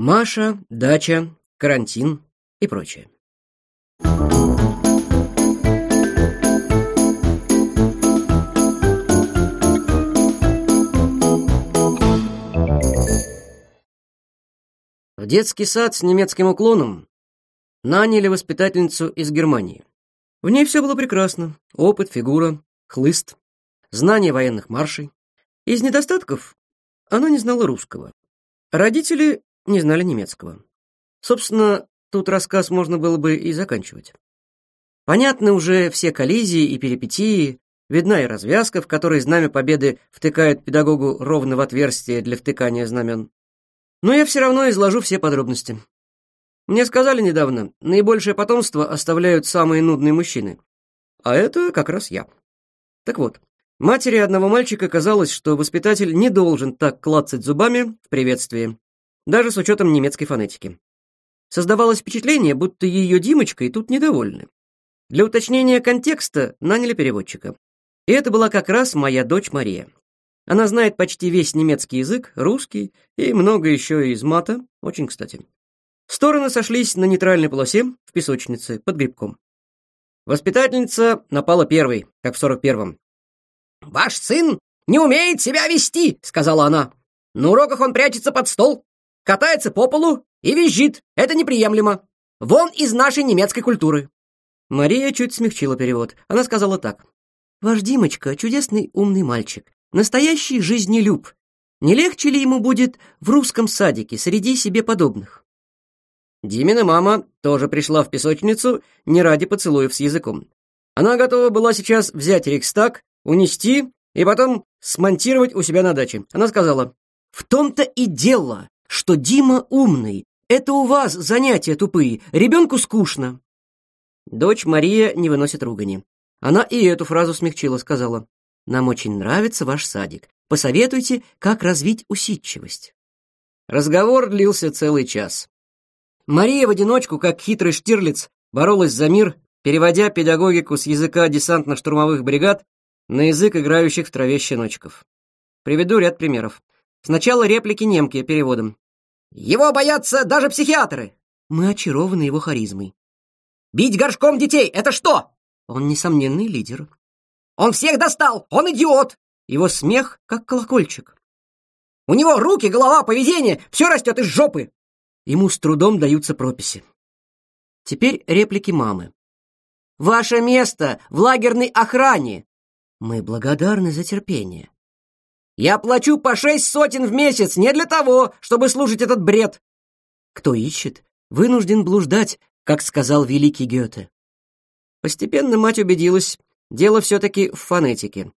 Маша, дача, карантин и прочее. В детский сад с немецким уклоном наняли воспитательницу из Германии. В ней все было прекрасно: опыт, фигура, хлыст, знание военных маршей. Из недостатков она не знала русского. Родители не знали немецкого. Собственно, тут рассказ можно было бы и заканчивать. Понятны уже все коллизии и перипетии, видна и развязка, в которой знамя победы втыкают педагогу ровно в отверстие для втыкания знамен. Но я все равно изложу все подробности. Мне сказали недавно, наибольшее потомство оставляют самые нудные мужчины. А это как раз я. Так вот, матери одного мальчика казалось, что воспитатель не должен так клацать зубами в приветствии даже с учетом немецкой фонетики. Создавалось впечатление, будто ее Димочкой тут недовольны. Для уточнения контекста наняли переводчика. И это была как раз моя дочь Мария. Она знает почти весь немецкий язык, русский и много еще из мата, очень кстати. Стороны сошлись на нейтральной полосе в песочнице под грибком. Воспитательница напала первой, как в сорок первом. «Ваш сын не умеет себя вести», — сказала она. «На уроках он прячется под стол, катается по полу и визжит. Это неприемлемо. Вон из нашей немецкой культуры». Мария чуть смягчила перевод. Она сказала так. «Ваш Димочка — чудесный умный мальчик, настоящий жизнелюб. Не легче ли ему будет в русском садике среди себе подобных?» Димина мама тоже пришла в песочницу не ради поцелуев с языком. Она готова была сейчас взять рейхстаг, унести и потом смонтировать у себя на даче. Она сказала, «В том-то и дело, что Дима умный. Это у вас занятия тупые, ребенку скучно. Дочь Мария не выносит ругани. Она и эту фразу смягчила, сказала. Нам очень нравится ваш садик. Посоветуйте, как развить усидчивость. Разговор длился целый час. Мария в одиночку, как хитрый Штирлиц, боролась за мир, переводя педагогику с языка десантно-штурмовых бригад на язык играющих в траве щеночков. Приведу ряд примеров. Сначала реплики немки переводом. Его боятся даже психиатры. Мы очарованы его харизмой. Бить горшком детей это что? Он несомненный лидер. Он всех достал. Он идиот. Его смех как колокольчик. У него руки, голова, поведение все растет из жопы. Ему с трудом даются прописи. Теперь реплики мамы. Ваше место в лагерной охране. Мы благодарны за терпение. Я плачу по шесть сотен в месяц не для того, чтобы слушать этот бред. Кто ищет, вынужден блуждать, как сказал великий Гёте. Постепенно мать убедилась, дело все-таки в фонетике.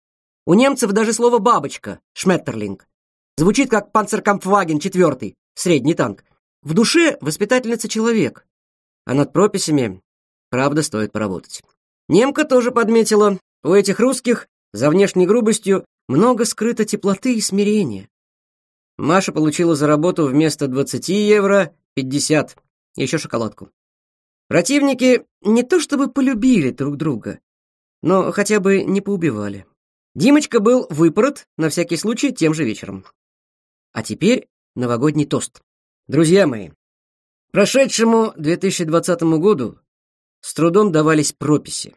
У немцев даже слово «бабочка» — «шметтерлинг» звучит как «панцеркампфаген» четвертый, средний танк. В душе воспитательница человек, а над прописями, правда, стоит поработать. Немка тоже подметила, у этих русских за внешней грубостью много скрыто теплоты и смирения. Маша получила за работу вместо 20 евро 50, еще шоколадку. Противники не то чтобы полюбили друг друга, но хотя бы не поубивали. Димочка был выпорот, на всякий случай, тем же вечером. А теперь новогодний тост. Друзья мои, прошедшему 2020 году с трудом давались прописи.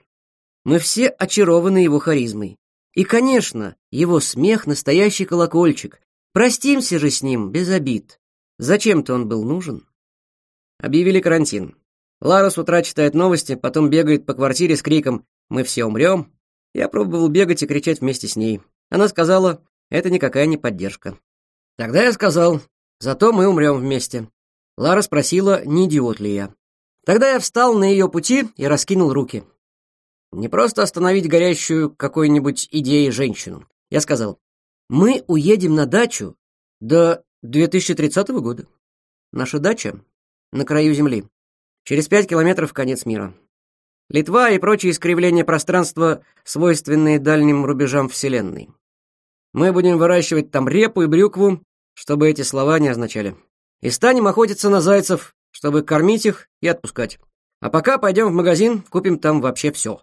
Мы все очарованы его харизмой, и, конечно, его смех — настоящий колокольчик. Простимся же с ним, без обид. Зачем-то он был нужен. Объявили карантин. Лара с утра читает новости, потом бегает по квартире с криком «Мы все умрем!». Я пробовал бегать и кричать вместе с ней. Она сказала, это никакая не поддержка. Тогда я сказал, зато мы умрем вместе. Лара спросила, не идиот ли я. Тогда я встал на ее пути и раскинул руки. Не просто остановить горящую какой-нибудь идеей женщину. Я сказал, мы уедем на дачу до 2030 года. Наша дача на краю земли. Через пять километров конец мира. Литва и прочие искривления пространства, свойственные дальним рубежам Вселенной. Мы будем выращивать там репу и брюкву, чтобы эти слова не означали. И станем охотиться на зайцев, чтобы кормить их и отпускать. А пока пойдем в магазин, купим там вообще все.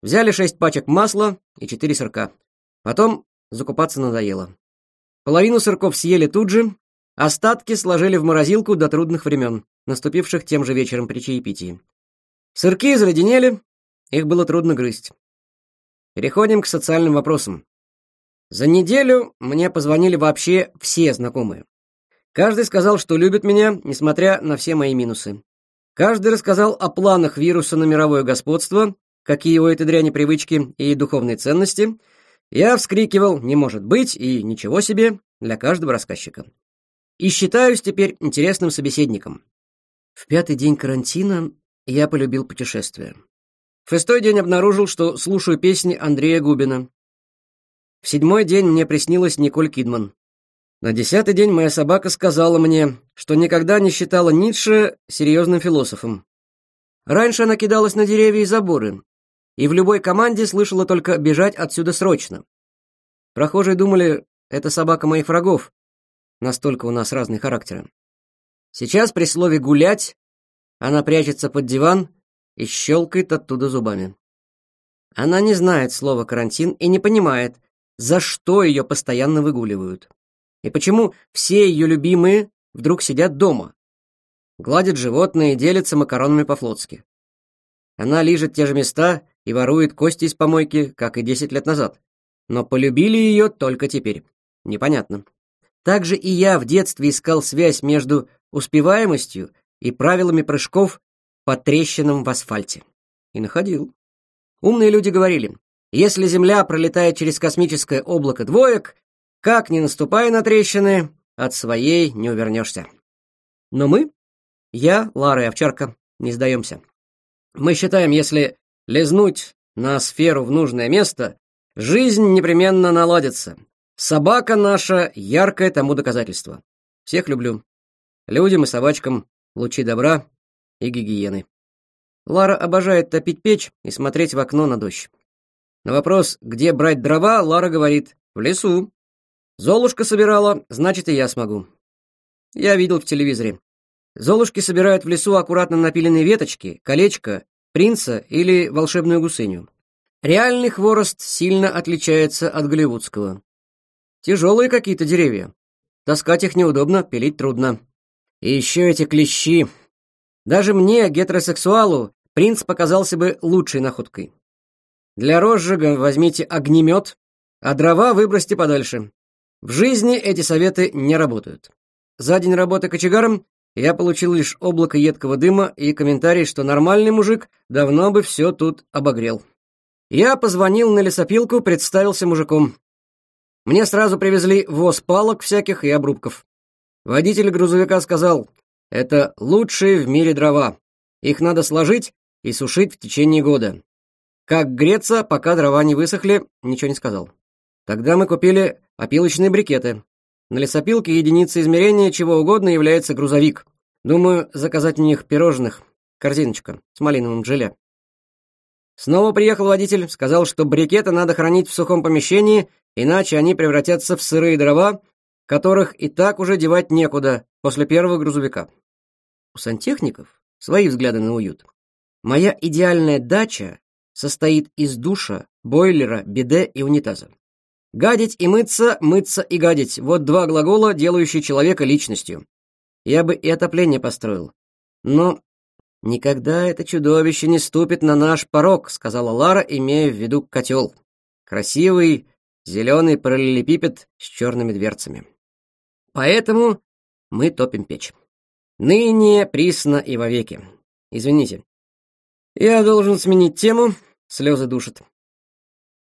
Взяли шесть пачек масла и четыре сырка. Потом закупаться надоело. Половину сырков съели тут же, остатки сложили в морозилку до трудных времен, наступивших тем же вечером при чаепитии. Сырки заледенели, их было трудно грызть. Переходим к социальным вопросам. За неделю мне позвонили вообще все знакомые. Каждый сказал, что любит меня, несмотря на все мои минусы. Каждый рассказал о планах вируса на мировое господство какие у этой дряни привычки и духовные ценности, я вскрикивал «не может быть» и «ничего себе» для каждого рассказчика. И считаюсь теперь интересным собеседником. В пятый день карантина я полюбил путешествия. В шестой день обнаружил, что слушаю песни Андрея Губина. В седьмой день мне приснилась Николь Кидман. На десятый день моя собака сказала мне, что никогда не считала Ницше серьезным философом. Раньше она кидалась на деревья и заборы, и в любой команде слышала только «бежать отсюда срочно». Прохожие думали, это собака моих врагов, настолько у нас разные характеры. Сейчас при слове «гулять» она прячется под диван и щелкает оттуда зубами. Она не знает слова «карантин» и не понимает, за что ее постоянно выгуливают. И почему все ее любимые вдруг сидят дома, гладят животные и делятся макаронами по-флотски. Она лижет те же места и ворует кости из помойки, как и 10 лет назад. Но полюбили ее только теперь. Непонятно. Также и я в детстве искал связь между успеваемостью и правилами прыжков по трещинам в асфальте. И находил. Умные люди говорили, если Земля пролетает через космическое облако двоек, как не наступая на трещины, от своей не увернешься. Но мы, я, Лара и Овчарка, не сдаемся. Мы считаем, если лизнуть на сферу в нужное место, жизнь непременно наладится. Собака наша — яркое тому доказательство. Всех люблю. Людям и собачкам лучи добра и гигиены. Лара обожает топить печь и смотреть в окно на дождь. На вопрос, где брать дрова, Лара говорит «в лесу». Золушка собирала, значит, и я смогу. Я видел в телевизоре. Золушки собирают в лесу аккуратно напиленные веточки, колечко принца или волшебную гусыню. Реальный хворост сильно отличается от голливудского. Тяжелые какие-то деревья. Таскать их неудобно, пилить трудно. И еще эти клещи. Даже мне, гетеросексуалу, принц показался бы лучшей находкой. Для розжига возьмите огнемет, а дрова выбросьте подальше. В жизни эти советы не работают. За день работы кочегаром я получил лишь облако едкого дыма и комментарий, что нормальный мужик давно бы все тут обогрел. Я позвонил на лесопилку, представился мужиком. Мне сразу привезли воз палок всяких и обрубков. Водитель грузовика сказал, это лучшие в мире дрова. Их надо сложить и сушить в течение года. Как греться, пока дрова не высохли, ничего не сказал. Тогда мы купили опилочные брикеты, на лесопилке единица измерения чего угодно является грузовик. Думаю, заказать у них пирожных. Корзиночка с малиновым желе. Снова приехал водитель, сказал, что брикеты надо хранить в сухом помещении, иначе они превратятся в сырые дрова, которых и так уже девать некуда после первого грузовика. У сантехников свои взгляды на уют. Моя идеальная дача состоит из душа, бойлера, биде и унитаза. Гадить и мыться, мыться и гадить. Вот два глагола, делающие человека личностью. Я бы и отопление построил. Но никогда это чудовище не ступит на наш порог, сказала Лара, имея в виду котел. Красивый зеленый параллелепипед с черными дверцами. Поэтому мы топим печь. Ныне, присно и вовеки. Извините. Я должен сменить тему. Слезы душат.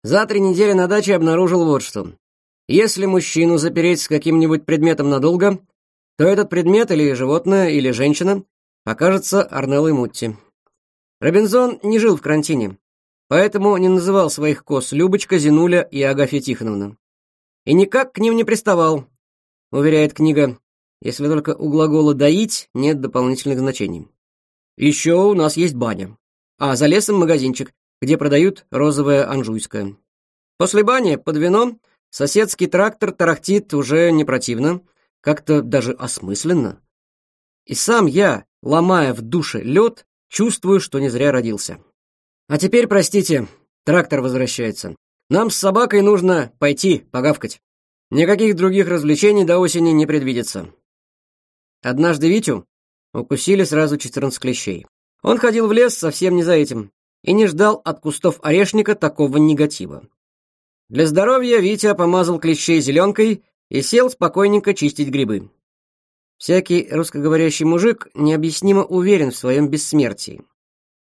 За три недели на даче обнаружил вот что. Если мужчину запереть с каким-нибудь предметом надолго, то этот предмет или животное, или женщина окажется Арнеллой Мутти. Робинзон не жил в карантине, поэтому не называл своих кос Любочка, Зинуля и Агафья Тихоновна. И никак к ним не приставал, уверяет книга, если только у глагола «доить» нет дополнительных значений. Еще у нас есть баня. А за лесом магазинчик, где продают розовое анжуйское. После бани под вино соседский трактор тарахтит уже не противно, как-то даже осмысленно. И сам я, ломая в душе лед, чувствую, что не зря родился. А теперь, простите, трактор возвращается. Нам с собакой нужно пойти погавкать. Никаких других развлечений до осени не предвидится. Однажды Витю укусили сразу 14 клещей. Он ходил в лес совсем не за этим и не ждал от кустов орешника такого негатива. Для здоровья Витя помазал клещей зеленкой и сел спокойненько чистить грибы. Всякий русскоговорящий мужик необъяснимо уверен в своем бессмертии.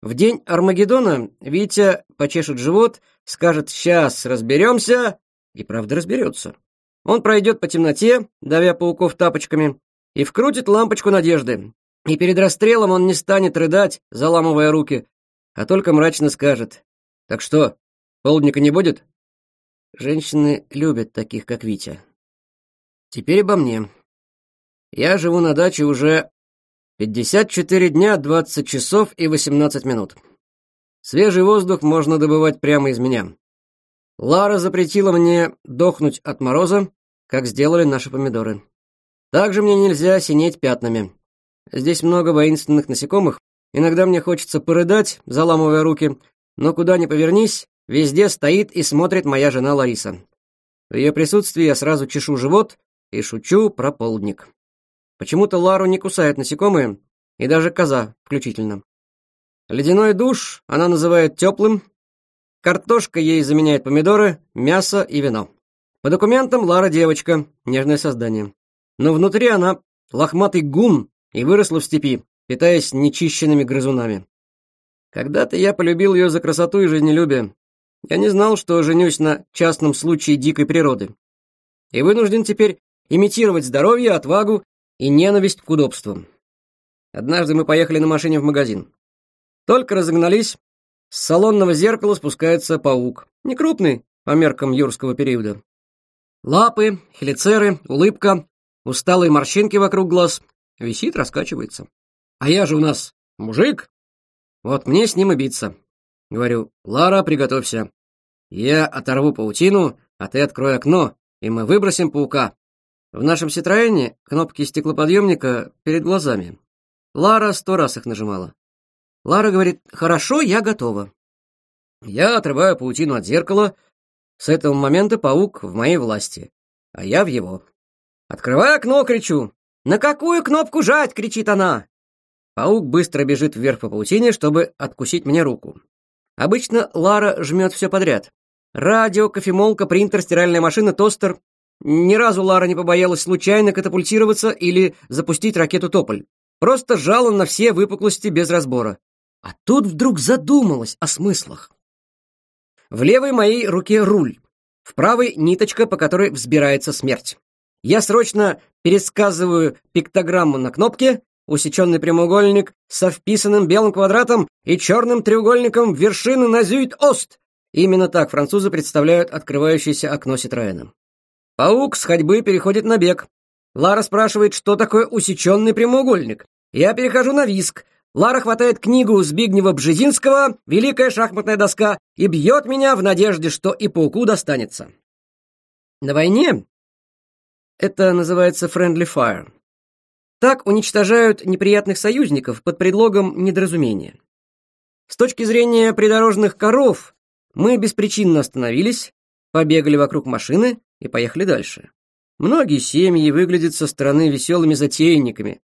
В день Армагеддона Витя почешет живот, скажет «сейчас разберемся» и правда разберется. Он пройдет по темноте, давя пауков тапочками, и вкрутит лампочку надежды. И перед расстрелом он не станет рыдать, заламывая руки, а только мрачно скажет. «Так что, полдника не будет?» Женщины любят таких, как Витя. Теперь обо мне. Я живу на даче уже 54 дня, 20 часов и 18 минут. Свежий воздух можно добывать прямо из меня. Лара запретила мне дохнуть от мороза, как сделали наши помидоры. Также мне нельзя синеть пятнами. Здесь много воинственных насекомых, Иногда мне хочется порыдать, заламывая руки, но куда ни повернись, везде стоит и смотрит моя жена Лариса. В ее присутствии я сразу чешу живот и шучу про полдник. Почему-то Лару не кусают насекомые, и даже коза включительно. Ледяной душ она называет теплым, картошка ей заменяет помидоры, мясо и вино. По документам Лара девочка, нежное создание. Но внутри она лохматый гум и выросла в степи, питаясь нечищенными грызунами. Когда-то я полюбил ее за красоту и жизнелюбие. Я не знал, что женюсь на частном случае дикой природы. И вынужден теперь имитировать здоровье, отвагу и ненависть к удобствам. Однажды мы поехали на машине в магазин. Только разогнались, с салонного зеркала спускается паук. Не крупный, по меркам юрского периода. Лапы, хелицеры, улыбка, усталые морщинки вокруг глаз. Висит, раскачивается. А я же у нас мужик. Вот мне с ним и биться. Говорю, Лара, приготовься. Я оторву паутину, а ты открой окно, и мы выбросим паука. В нашем Ситроэне кнопки стеклоподъемника перед глазами. Лара сто раз их нажимала. Лара говорит, хорошо, я готова. Я отрываю паутину от зеркала. С этого момента паук в моей власти, а я в его. Открываю окно, кричу. На какую кнопку жать, кричит она. Паук быстро бежит вверх по паутине, чтобы откусить мне руку. Обычно Лара жмет все подряд. Радио, кофемолка, принтер, стиральная машина, тостер. Ни разу Лара не побоялась случайно катапультироваться или запустить ракету «Тополь». Просто жала на все выпуклости без разбора. А тут вдруг задумалась о смыслах. В левой моей руке руль, в правой — ниточка, по которой взбирается смерть. Я срочно пересказываю пиктограмму на кнопке, усеченный прямоугольник со вписанным белым квадратом и черным треугольником вершины на зюит-ост. Именно так французы представляют открывающееся окно Ситроэна. Паук с ходьбы переходит на бег. Лара спрашивает, что такое усеченный прямоугольник. Я перехожу на виск. Лара хватает книгу Збигнева Бжезинского «Великая шахматная доска» и бьет меня в надежде, что и пауку достанется. На войне это называется «friendly fire». Так уничтожают неприятных союзников под предлогом недоразумения. С точки зрения придорожных коров, мы беспричинно остановились, побегали вокруг машины и поехали дальше. Многие семьи выглядят со стороны веселыми затейниками,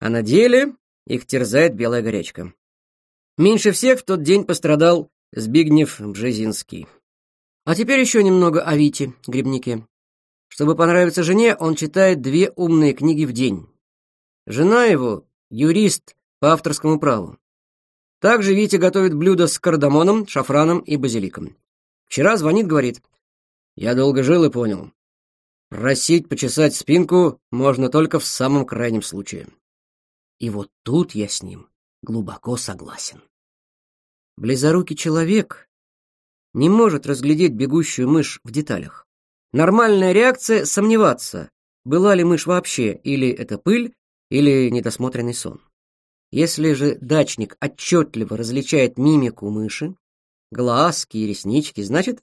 а на деле их терзает белая горячка. Меньше всех в тот день пострадал Збигнев Бжезинский. А теперь еще немного о Вите, грибнике. Чтобы понравиться жене, он читает две умные книги в день. Жена его – юрист по авторскому праву. Также Витя готовит блюда с кардамоном, шафраном и базиликом. Вчера звонит, говорит. Я долго жил и понял. Просить почесать спинку можно только в самом крайнем случае. И вот тут я с ним глубоко согласен. Близорукий человек не может разглядеть бегущую мышь в деталях. Нормальная реакция — сомневаться, была ли мышь вообще, или это пыль, или недосмотренный сон. Если же дачник отчетливо различает мимику мыши, глазки и реснички, значит,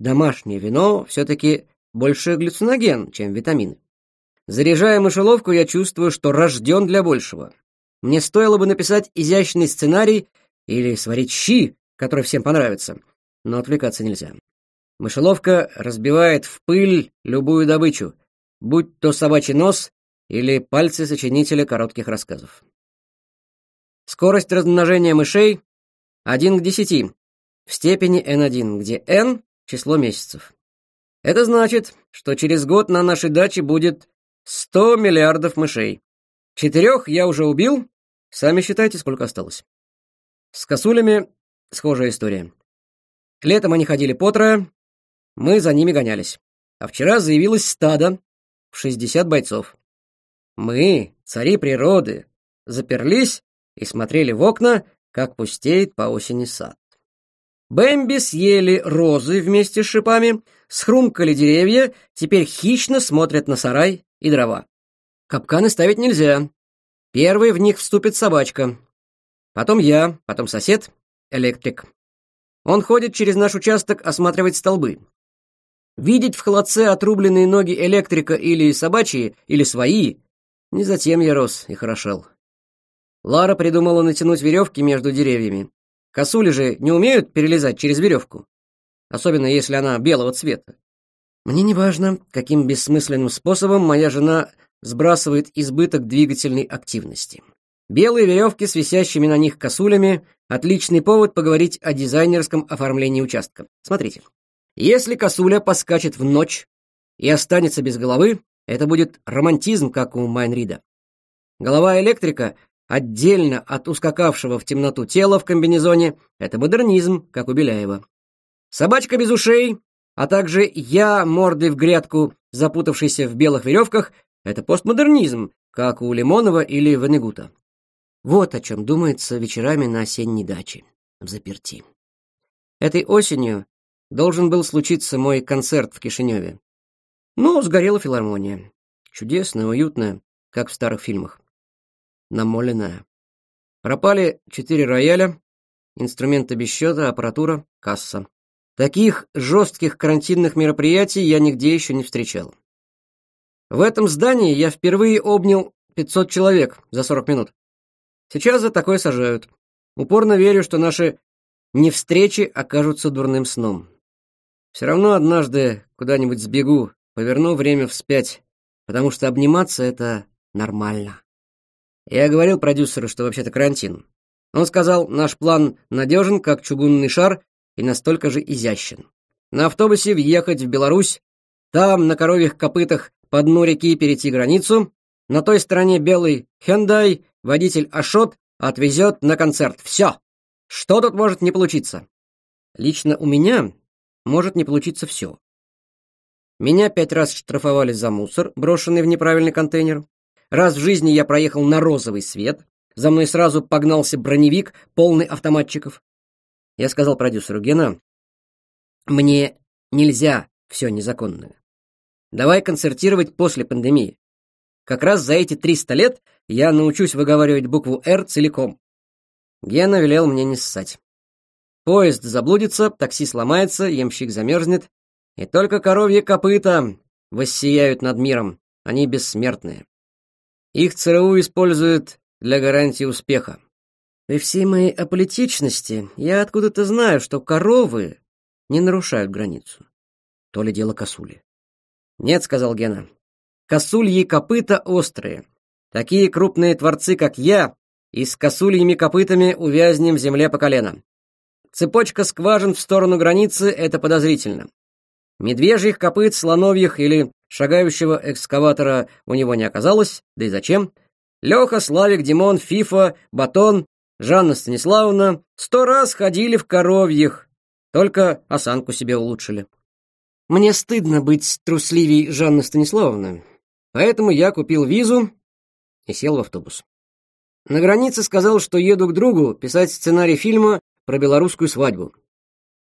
домашнее вино все-таки больше глюциноген, чем витамины. Заряжая мышеловку, я чувствую, что рожден для большего. Мне стоило бы написать изящный сценарий или сварить щи, который всем понравится, но отвлекаться нельзя. Мышеловка разбивает в пыль любую добычу, будь то собачий нос или пальцы сочинителя коротких рассказов. Скорость размножения мышей 1 к 10 в степени n1, где n — число месяцев. Это значит, что через год на нашей даче будет 100 миллиардов мышей. Четырех я уже убил, сами считайте, сколько осталось. С косулями схожая история. Летом они ходили по трое, мы за ними гонялись. А вчера заявилось стадо в 60 бойцов. Мы, цари природы, заперлись и смотрели в окна, как пустеет по осени сад. Бэмби съели розы вместе с шипами, схрумкали деревья, теперь хищно смотрят на сарай и дрова. Капканы ставить нельзя. Первый в них вступит собачка. Потом я, потом сосед, электрик. Он ходит через наш участок осматривать столбы. Видеть в холодце отрубленные ноги электрика или собачьи, или свои, не затем я рос и хорошел. Лара придумала натянуть веревки между деревьями. Косули же не умеют перелезать через веревку, особенно если она белого цвета. Мне не важно, каким бессмысленным способом моя жена сбрасывает избыток двигательной активности. Белые веревки с висящими на них косулями – отличный повод поговорить о дизайнерском оформлении участка. Смотрите. Если косуля поскачет в ночь и останется без головы, это будет романтизм, как у Майнрида. Голова электрика отдельно от ускакавшего в темноту тела в комбинезоне — это модернизм, как у Беляева. Собачка без ушей, а также я мордой в грядку, запутавшийся в белых веревках — это постмодернизм, как у Лимонова или Ванегута. Вот о чем думается вечерами на осенней даче, в заперти. Этой осенью должен был случиться мой концерт в Кишиневе. Но сгорела филармония. Чудесная, уютная, как в старых фильмах. Намоленная. Пропали четыре рояля, инструменты без счета, аппаратура, касса. Таких жестких карантинных мероприятий я нигде еще не встречал. В этом здании я впервые обнял 500 человек за 40 минут. Сейчас за такое сажают. Упорно верю, что наши невстречи окажутся дурным сном. Все равно однажды куда-нибудь сбегу поверну время вспять, потому что обниматься — это нормально. Я говорил продюсеру, что вообще-то карантин. Он сказал, наш план надежен, как чугунный шар, и настолько же изящен. На автобусе въехать в Беларусь, там на коровьих копытах по дну реки перейти границу, на той стороне белый Хендай, водитель Ашот отвезет на концерт. Все! Что тут может не получиться? Лично у меня может не получиться все. Меня пять раз штрафовали за мусор, брошенный в неправильный контейнер. Раз в жизни я проехал на розовый свет. За мной сразу погнался броневик, полный автоматчиков. Я сказал продюсеру Гена, мне нельзя все незаконное. Давай концертировать после пандемии. Как раз за эти 300 лет я научусь выговаривать букву «Р» целиком. Гена велел мне не ссать. Поезд заблудится, такси сломается, ямщик замерзнет, и только коровьи копыта воссияют над миром, они бессмертные. Их ЦРУ используют для гарантии успеха. При всей моей аполитичности я откуда-то знаю, что коровы не нарушают границу. То ли дело косули. «Нет», — сказал Гена, — «косульи копыта острые. Такие крупные творцы, как я, и с косульями копытами увязнем в земле по колено. Цепочка скважин в сторону границы — это подозрительно. Медвежьих копыт, слоновьих или шагающего экскаватора у него не оказалось, да и зачем? Леха, Славик, Димон, Фифа, Батон, Жанна Станиславовна сто раз ходили в коровьих, только осанку себе улучшили. Мне стыдно быть трусливей Жанны Станиславовны, поэтому я купил визу и сел в автобус. На границе сказал, что еду к другу писать сценарий фильма про белорусскую свадьбу.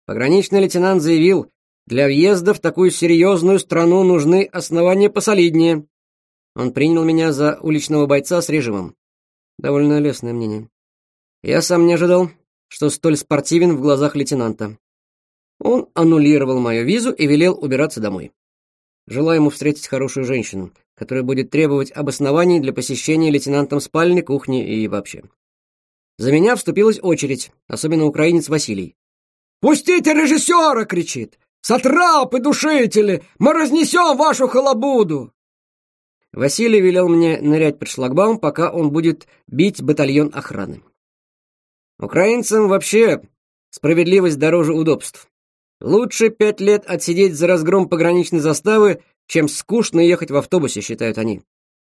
Пограничный лейтенант заявил, для въезда в такую серьезную страну нужны основания посолиднее. Он принял меня за уличного бойца с режимом. Довольно лестное мнение. Я сам не ожидал, что столь спортивен в глазах лейтенанта. Он аннулировал мою визу и велел убираться домой. Желаю ему встретить хорошую женщину, которая будет требовать обоснований для посещения лейтенантом спальни, кухни и вообще. За меня вступилась очередь, особенно украинец Василий. «Пустите режиссера!» — кричит. Сатрапы, душители! Мы разнесем вашу халабуду!» Василий велел мне нырять под шлагбаум, пока он будет бить батальон охраны. Украинцам вообще справедливость дороже удобств. Лучше пять лет отсидеть за разгром пограничной заставы, чем скучно ехать в автобусе, считают они.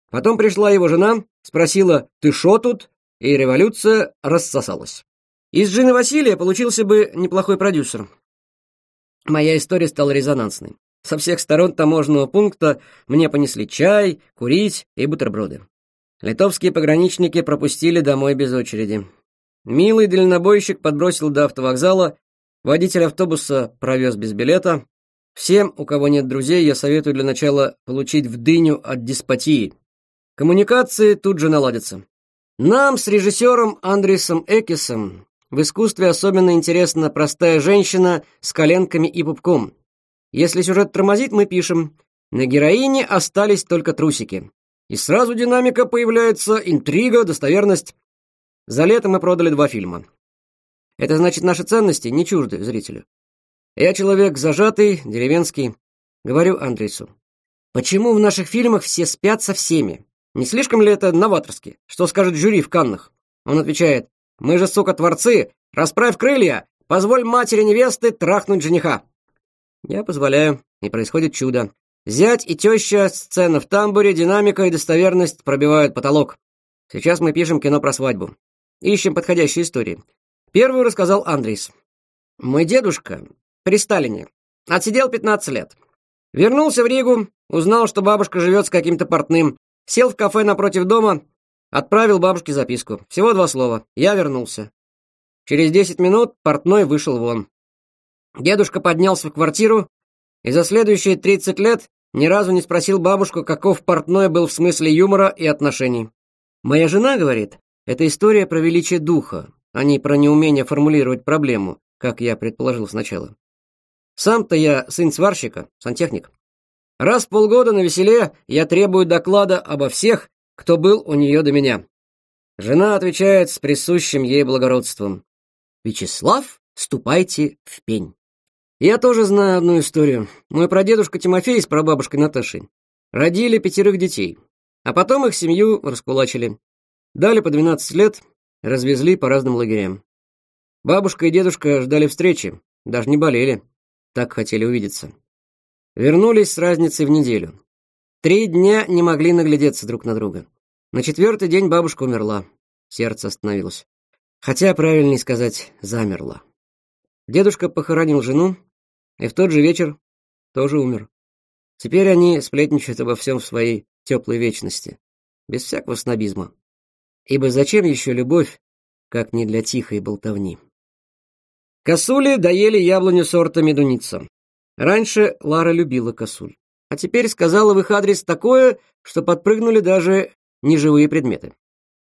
Потом пришла его жена, спросила «Ты шо тут?» и революция рассосалась. Из жены Василия получился бы неплохой продюсер. Моя история стала резонансной. Со всех сторон таможенного пункта мне понесли чай, курить и бутерброды. Литовские пограничники пропустили домой без очереди. Милый дальнобойщик подбросил до автовокзала, водитель автобуса провез без билета. Всем, у кого нет друзей, я советую для начала получить в дыню от деспотии. Коммуникации тут же наладятся. Нам с режиссером Андресом Экисом в искусстве особенно интересна простая женщина с коленками и пупком. Если сюжет тормозит, мы пишем «На героине остались только трусики». И сразу динамика появляется, интрига, достоверность. За лето мы продали два фильма. Это значит, наши ценности не чужды зрителю. Я человек зажатый, деревенский. Говорю Андрейсу. Почему в наших фильмах все спят со всеми? Не слишком ли это новаторски? Что скажет жюри в Каннах? Он отвечает. Мы же, сука, творцы! Расправь крылья! Позволь матери невесты трахнуть жениха!» Я позволяю, и происходит чудо. Зять и теща, сцена в тамбуре, динамика и достоверность пробивают потолок. Сейчас мы пишем кино про свадьбу. Ищем подходящие истории. Первую рассказал Андрейс. Мой дедушка при Сталине. Отсидел 15 лет. Вернулся в Ригу, узнал, что бабушка живет с каким-то портным. Сел в кафе напротив дома, Отправил бабушке записку. Всего два слова. Я вернулся. Через десять минут портной вышел вон. Дедушка поднялся в квартиру и за следующие тридцать лет ни разу не спросил бабушку, каков портной был в смысле юмора и отношений. Моя жена говорит, это история про величие духа, а не про неумение формулировать проблему, как я предположил сначала. Сам-то я сын сварщика, сантехник. Раз в полгода на веселе я требую доклада обо всех, кто был у нее до меня. Жена отвечает с присущим ей благородством. «Вячеслав, ступайте в пень». Я тоже знаю одну историю. Мой прадедушка Тимофей с прабабушкой Наташей родили пятерых детей, а потом их семью раскулачили. Дали по 12 лет, развезли по разным лагерям. Бабушка и дедушка ждали встречи, даже не болели, так хотели увидеться. Вернулись с разницей в неделю. Три дня не могли наглядеться друг на друга. На четвертый день бабушка умерла. Сердце остановилось. Хотя, правильнее сказать, замерло. Дедушка похоронил жену, и в тот же вечер тоже умер. Теперь они сплетничают обо всем в своей теплой вечности, без всякого снобизма. Ибо зачем еще любовь, как не для тихой болтовни? Косули доели яблоню сорта медуница. Раньше Лара любила косуль а теперь сказала в их адрес такое, что подпрыгнули даже неживые предметы.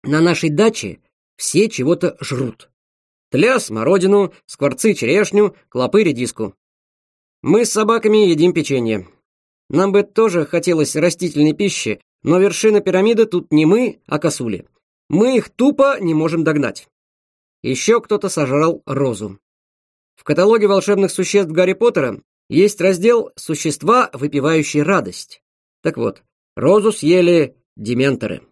На нашей даче все чего-то жрут. Тля смородину, скворцы черешню, клопы редиску. Мы с собаками едим печенье. Нам бы тоже хотелось растительной пищи, но вершина пирамиды тут не мы, а косули. Мы их тупо не можем догнать. Еще кто-то сожрал розу. В каталоге волшебных существ Гарри Поттера есть раздел «Существа, выпивающие радость». Так вот, розу съели дементоры.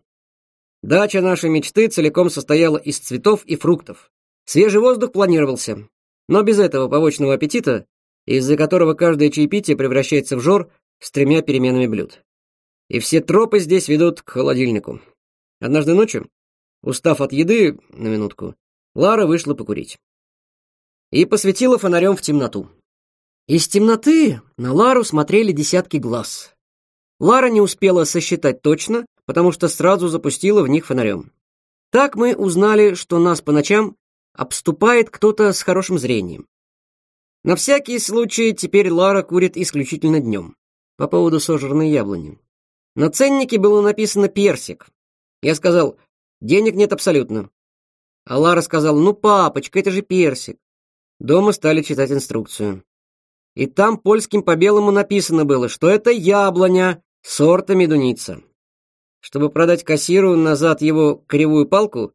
Дача нашей мечты целиком состояла из цветов и фруктов. Свежий воздух планировался, но без этого побочного аппетита, из-за которого каждое чаепитие превращается в жор с тремя переменами блюд. И все тропы здесь ведут к холодильнику. Однажды ночью, устав от еды, на минутку, Лара вышла покурить. И посветила фонарем в темноту. Из темноты на Лару смотрели десятки глаз. Лара не успела сосчитать точно, потому что сразу запустила в них фонарем. Так мы узнали, что нас по ночам обступает кто-то с хорошим зрением. На всякий случай теперь Лара курит исключительно днем. По поводу сожженной яблони. На ценнике было написано «персик». Я сказал, денег нет абсолютно. А Лара сказала, ну, папочка, это же персик. Дома стали читать инструкцию и там польским по белому написано было, что это яблоня сорта медуница. Чтобы продать кассиру назад его кривую палку,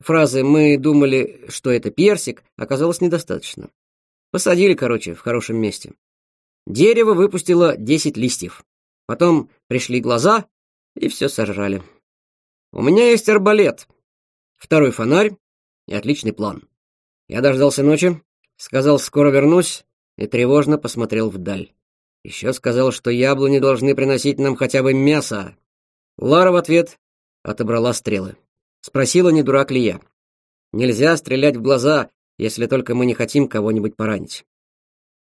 фразы «мы думали, что это персик» оказалось недостаточно. Посадили, короче, в хорошем месте. Дерево выпустило десять листьев. Потом пришли глаза и все сожрали. У меня есть арбалет, второй фонарь и отличный план. Я дождался ночи, сказал «скоро вернусь», и тревожно посмотрел вдаль. Еще сказал, что яблони должны приносить нам хотя бы мясо. Лара в ответ отобрала стрелы. Спросила, не дурак ли я. Нельзя стрелять в глаза, если только мы не хотим кого-нибудь поранить.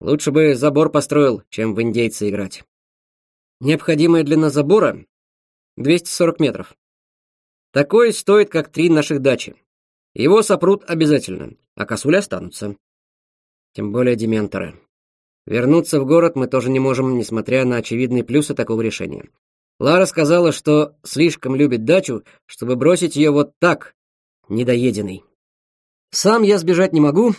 Лучше бы забор построил, чем в индейца играть. Необходимая длина забора — 240 метров. Такой стоит, как три наших дачи. Его сопрут обязательно, а косули останутся. Тем более дементоры. Вернуться в город мы тоже не можем, несмотря на очевидные плюсы такого решения. Лара сказала, что слишком любит дачу, чтобы бросить ее вот так, недоеденной. Сам я сбежать не могу.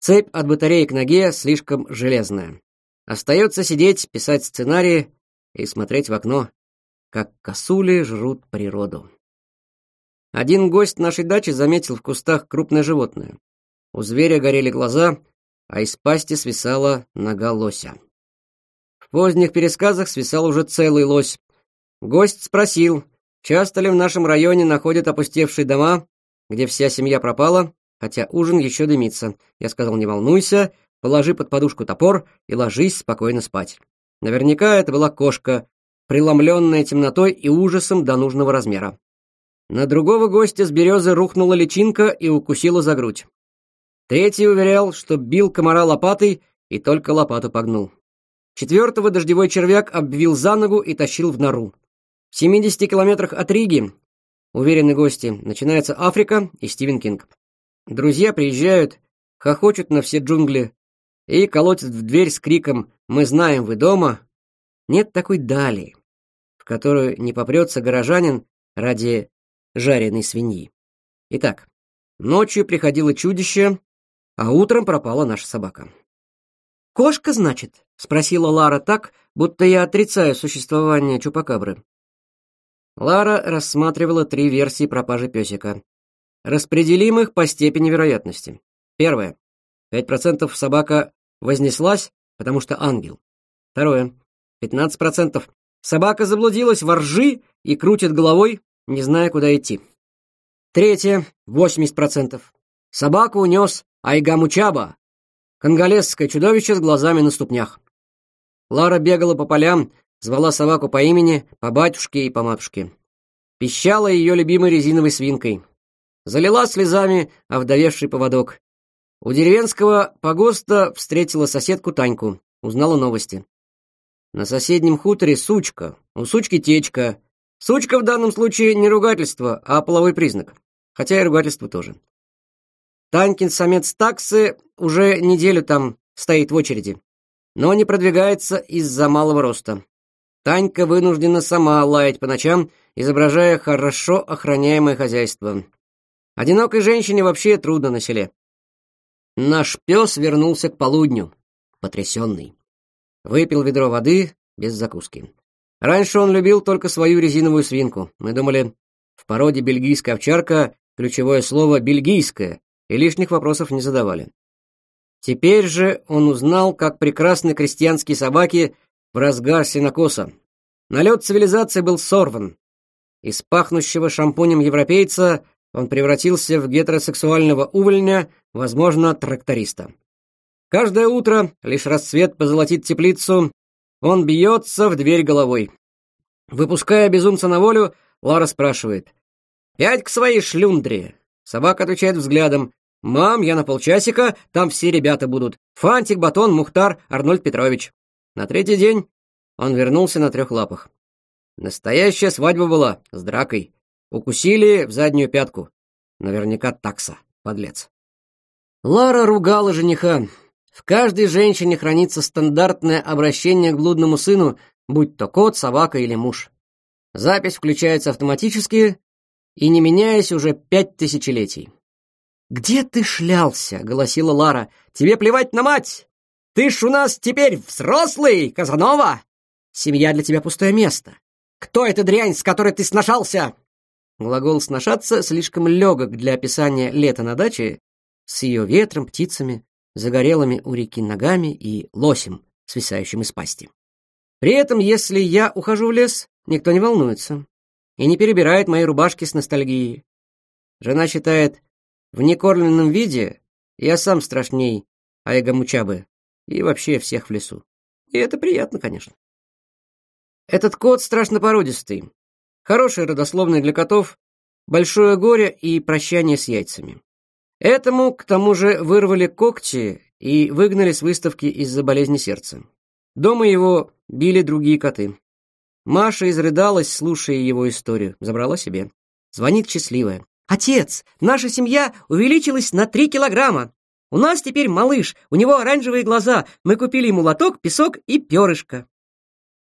Цепь от батареи к ноге слишком железная. Остается сидеть, писать сценарии и смотреть в окно, как косули жрут природу. Один гость нашей дачи заметил в кустах крупное животное. У зверя горели глаза, а из пасти свисала нога лося. В поздних пересказах свисал уже целый лось. Гость спросил, часто ли в нашем районе находят опустевшие дома, где вся семья пропала, хотя ужин еще дымится. Я сказал, не волнуйся, положи под подушку топор и ложись спокойно спать. Наверняка это была кошка, преломленная темнотой и ужасом до нужного размера. На другого гостя с березы рухнула личинка и укусила за грудь. Третий уверял, что бил комара лопатой и только лопату погнул. Четвертого дождевой червяк обвил за ногу и тащил в нору. В 70 километрах от Риги, уверены гости, начинается Африка и Стивен Кинг. Друзья приезжают, хохочут на все джунгли и колотят в дверь с криком «Мы знаем, вы дома!» Нет такой дали, в которую не попрется горожанин ради жареной свиньи. Итак, ночью приходило чудище, а утром пропала наша собака. «Кошка, значит?» — спросила Лара так, будто я отрицаю существование Чупакабры. Лара рассматривала три версии пропажи песика. Распределим их по степени вероятности. Первое. 5% собака вознеслась, потому что ангел. Второе. 15%. Собака заблудилась во ржи и крутит головой, не зная, куда идти. Третье. 80%. Собаку унес Айгамучаба, конголезское чудовище с глазами на ступнях. Лара бегала по полям, звала собаку по имени, по батюшке и по матушке. Пищала ее любимой резиновой свинкой. Залила слезами овдовевший поводок. У деревенского погоста встретила соседку Таньку, узнала новости. На соседнем хуторе сучка, у сучки течка. Сучка в данном случае не ругательство, а половой признак. Хотя и ругательство тоже. Танкин самец таксы уже неделю там стоит в очереди, но не продвигается из-за малого роста. Танька вынуждена сама лаять по ночам, изображая хорошо охраняемое хозяйство. Одинокой женщине вообще трудно на селе. Наш пес вернулся к полудню, потрясенный. Выпил ведро воды без закуски. Раньше он любил только свою резиновую свинку. Мы думали, в породе бельгийская овчарка ключевое слово бельгийское и лишних вопросов не задавали. Теперь же он узнал, как прекрасны крестьянские собаки в разгар сенокоса. Налет цивилизации был сорван. Из пахнущего шампунем европейца он превратился в гетеросексуального увольня, возможно, тракториста. Каждое утро, лишь рассвет позолотит теплицу, он бьется в дверь головой. Выпуская безумца на волю, Лара спрашивает. «Пять к своей шлюндре!» Собака отвечает взглядом. «Мам, я на полчасика, там все ребята будут. Фантик, Батон, Мухтар, Арнольд Петрович». На третий день он вернулся на трех лапах. Настоящая свадьба была, с дракой. Укусили в заднюю пятку. Наверняка такса, подлец. Лара ругала жениха. В каждой женщине хранится стандартное обращение к блудному сыну, будь то кот, собака или муж. Запись включается автоматически и не меняясь уже пять тысячелетий. «Где ты шлялся?» — голосила Лара. «Тебе плевать на мать! Ты ж у нас теперь взрослый, Казанова! Семья для тебя пустое место. Кто эта дрянь, с которой ты сношался?» Глагол «сношаться» слишком легок для описания лета на даче с ее ветром, птицами, загорелыми у реки ногами и лосем, свисающим из пасти. При этом, если я ухожу в лес, никто не волнуется и не перебирает мои рубашки с ностальгией. Жена считает, в некормленном виде я сам страшней Айгамучабы и вообще всех в лесу. И это приятно, конечно. Этот кот страшно породистый. Хороший родословный для котов, большое горе и прощание с яйцами. Этому, к тому же, вырвали когти и выгнали с выставки из-за болезни сердца. Дома его били другие коты. Маша изрыдалась, слушая его историю, забрала себе. Звонит счастливая. «Отец, наша семья увеличилась на три килограмма. У нас теперь малыш, у него оранжевые глаза. Мы купили ему лоток, песок и перышко».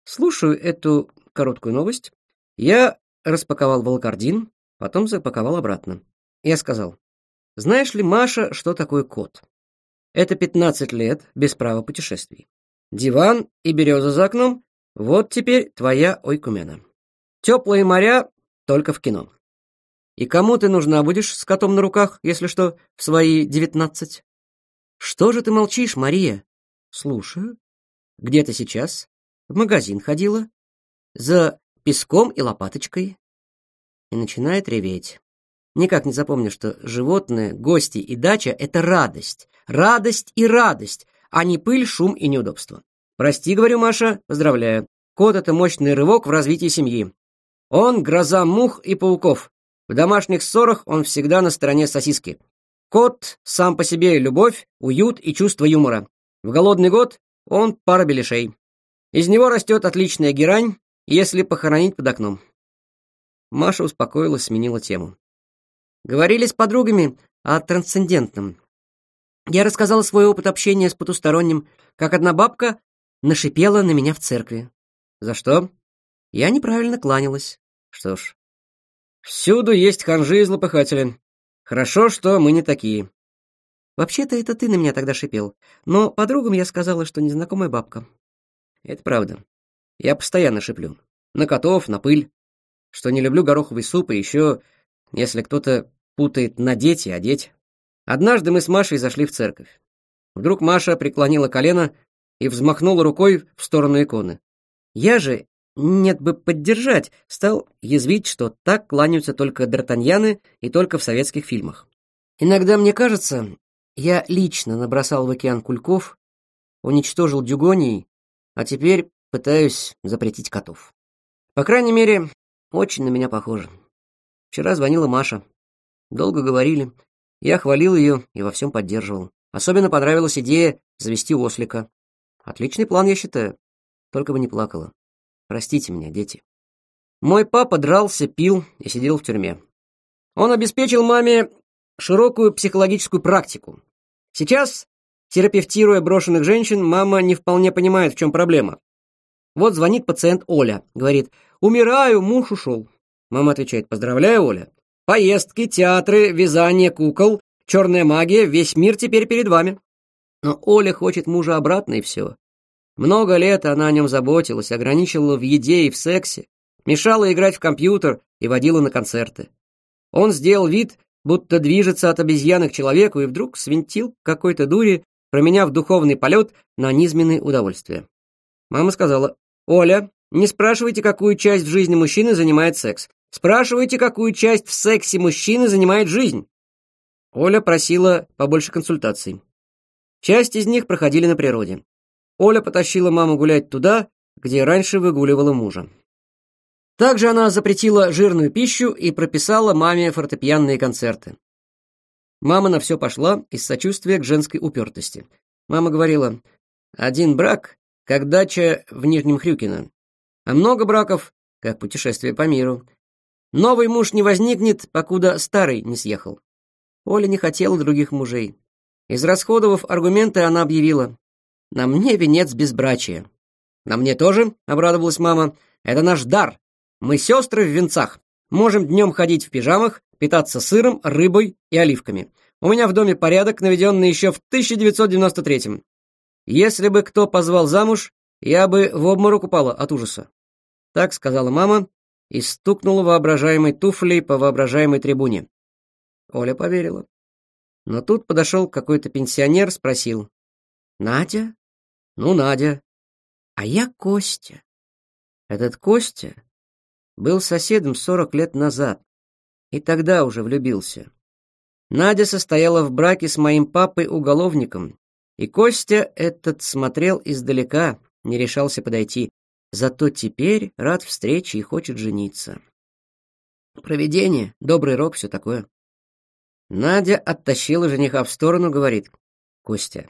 Слушаю эту короткую новость. Я распаковал волокордин, потом запаковал обратно. Я сказал, «Знаешь ли, Маша, что такое кот?» Это 15 лет без права путешествий. Диван и береза за окном — вот теперь твоя ойкумена. Теплые моря только в кино. И кому ты нужна будешь с котом на руках, если что, в свои девятнадцать? Что же ты молчишь, Мария? Слушаю. Где ты сейчас? В магазин ходила? За песком и лопаточкой? И начинает реветь. Никак не запомню, что животные, гости и дача — это радость. Радость и радость, а не пыль, шум и неудобство. Прости, говорю, Маша, поздравляю. Кот — это мощный рывок в развитии семьи. Он — гроза мух и пауков, в домашних ссорах он всегда на стороне сосиски. Кот сам по себе любовь, уют и чувство юмора. В голодный год он пара беляшей. Из него растет отличная герань, если похоронить под окном. Маша успокоилась, сменила тему. Говорили с подругами о трансцендентном. Я рассказала свой опыт общения с потусторонним, как одна бабка нашипела на меня в церкви. За что? Я неправильно кланялась. Что ж, Всюду есть ханжи и злопыхатели. Хорошо, что мы не такие. Вообще-то это ты на меня тогда шипел, но подругам я сказала, что незнакомая бабка. Это правда. Я постоянно шиплю. На котов, на пыль. Что не люблю гороховый суп и еще, если кто-то путает надеть и одеть. А Однажды мы с Машей зашли в церковь. Вдруг Маша преклонила колено и взмахнула рукой в сторону иконы. Я же нет бы поддержать, стал язвить, что так кланяются только д'Артаньяны и только в советских фильмах. Иногда мне кажется, я лично набросал в океан кульков, уничтожил дюгоний, а теперь пытаюсь запретить котов. По крайней мере, очень на меня похоже. Вчера звонила Маша. Долго говорили. Я хвалил ее и во всем поддерживал. Особенно понравилась идея завести ослика. Отличный план, я считаю. Только бы не плакала. Простите меня, дети. Мой папа дрался, пил и сидел в тюрьме. Он обеспечил маме широкую психологическую практику. Сейчас, терапевтируя брошенных женщин, мама не вполне понимает, в чем проблема. Вот звонит пациент Оля, говорит: "Умираю, муж ушел». Мама отвечает: "Поздравляю, Оля. Поездки, театры, вязание кукол, черная магия, весь мир теперь перед вами". Но Оля хочет мужа обратно и все. Много лет она о нем заботилась, ограничивала в еде и в сексе, мешала играть в компьютер и водила на концерты. Он сделал вид, будто движется от обезьяны к человеку и вдруг свинтил к какой-то дури, променяв духовный полет на низменные удовольствия. Мама сказала, «Оля, не спрашивайте, какую часть в жизни мужчины занимает секс. Спрашивайте, какую часть в сексе мужчины занимает жизнь». Оля просила побольше консультаций. Часть из них проходили на природе. Оля потащила маму гулять туда, где раньше выгуливала мужа. Также она запретила жирную пищу и прописала маме фортепианные концерты. Мама на все пошла из сочувствия к женской упертости. Мама говорила, один брак, как дача в Нижнем Хрюкино, а много браков, как путешествие по миру. Новый муж не возникнет, покуда старый не съехал. Оля не хотела других мужей. Израсходовав аргументы, она объявила, на мне венец безбрачия. На мне тоже, обрадовалась мама. Это наш дар. Мы сестры в венцах. Можем днем ходить в пижамах, питаться сыром, рыбой и оливками. У меня в доме порядок, наведенный еще в 1993 -м. Если бы кто позвал замуж, я бы в обморок упала от ужаса. Так сказала мама и стукнула воображаемой туфлей по воображаемой трибуне. Оля поверила. Но тут подошел какой-то пенсионер, спросил. «Надя, «Ну, Надя». «А я Костя». Этот Костя был соседом 40 лет назад и тогда уже влюбился. Надя состояла в браке с моим папой-уголовником, и Костя этот смотрел издалека, не решался подойти, зато теперь рад встрече и хочет жениться. Проведение, добрый рок, все такое. Надя оттащила жениха в сторону, говорит: "Костя,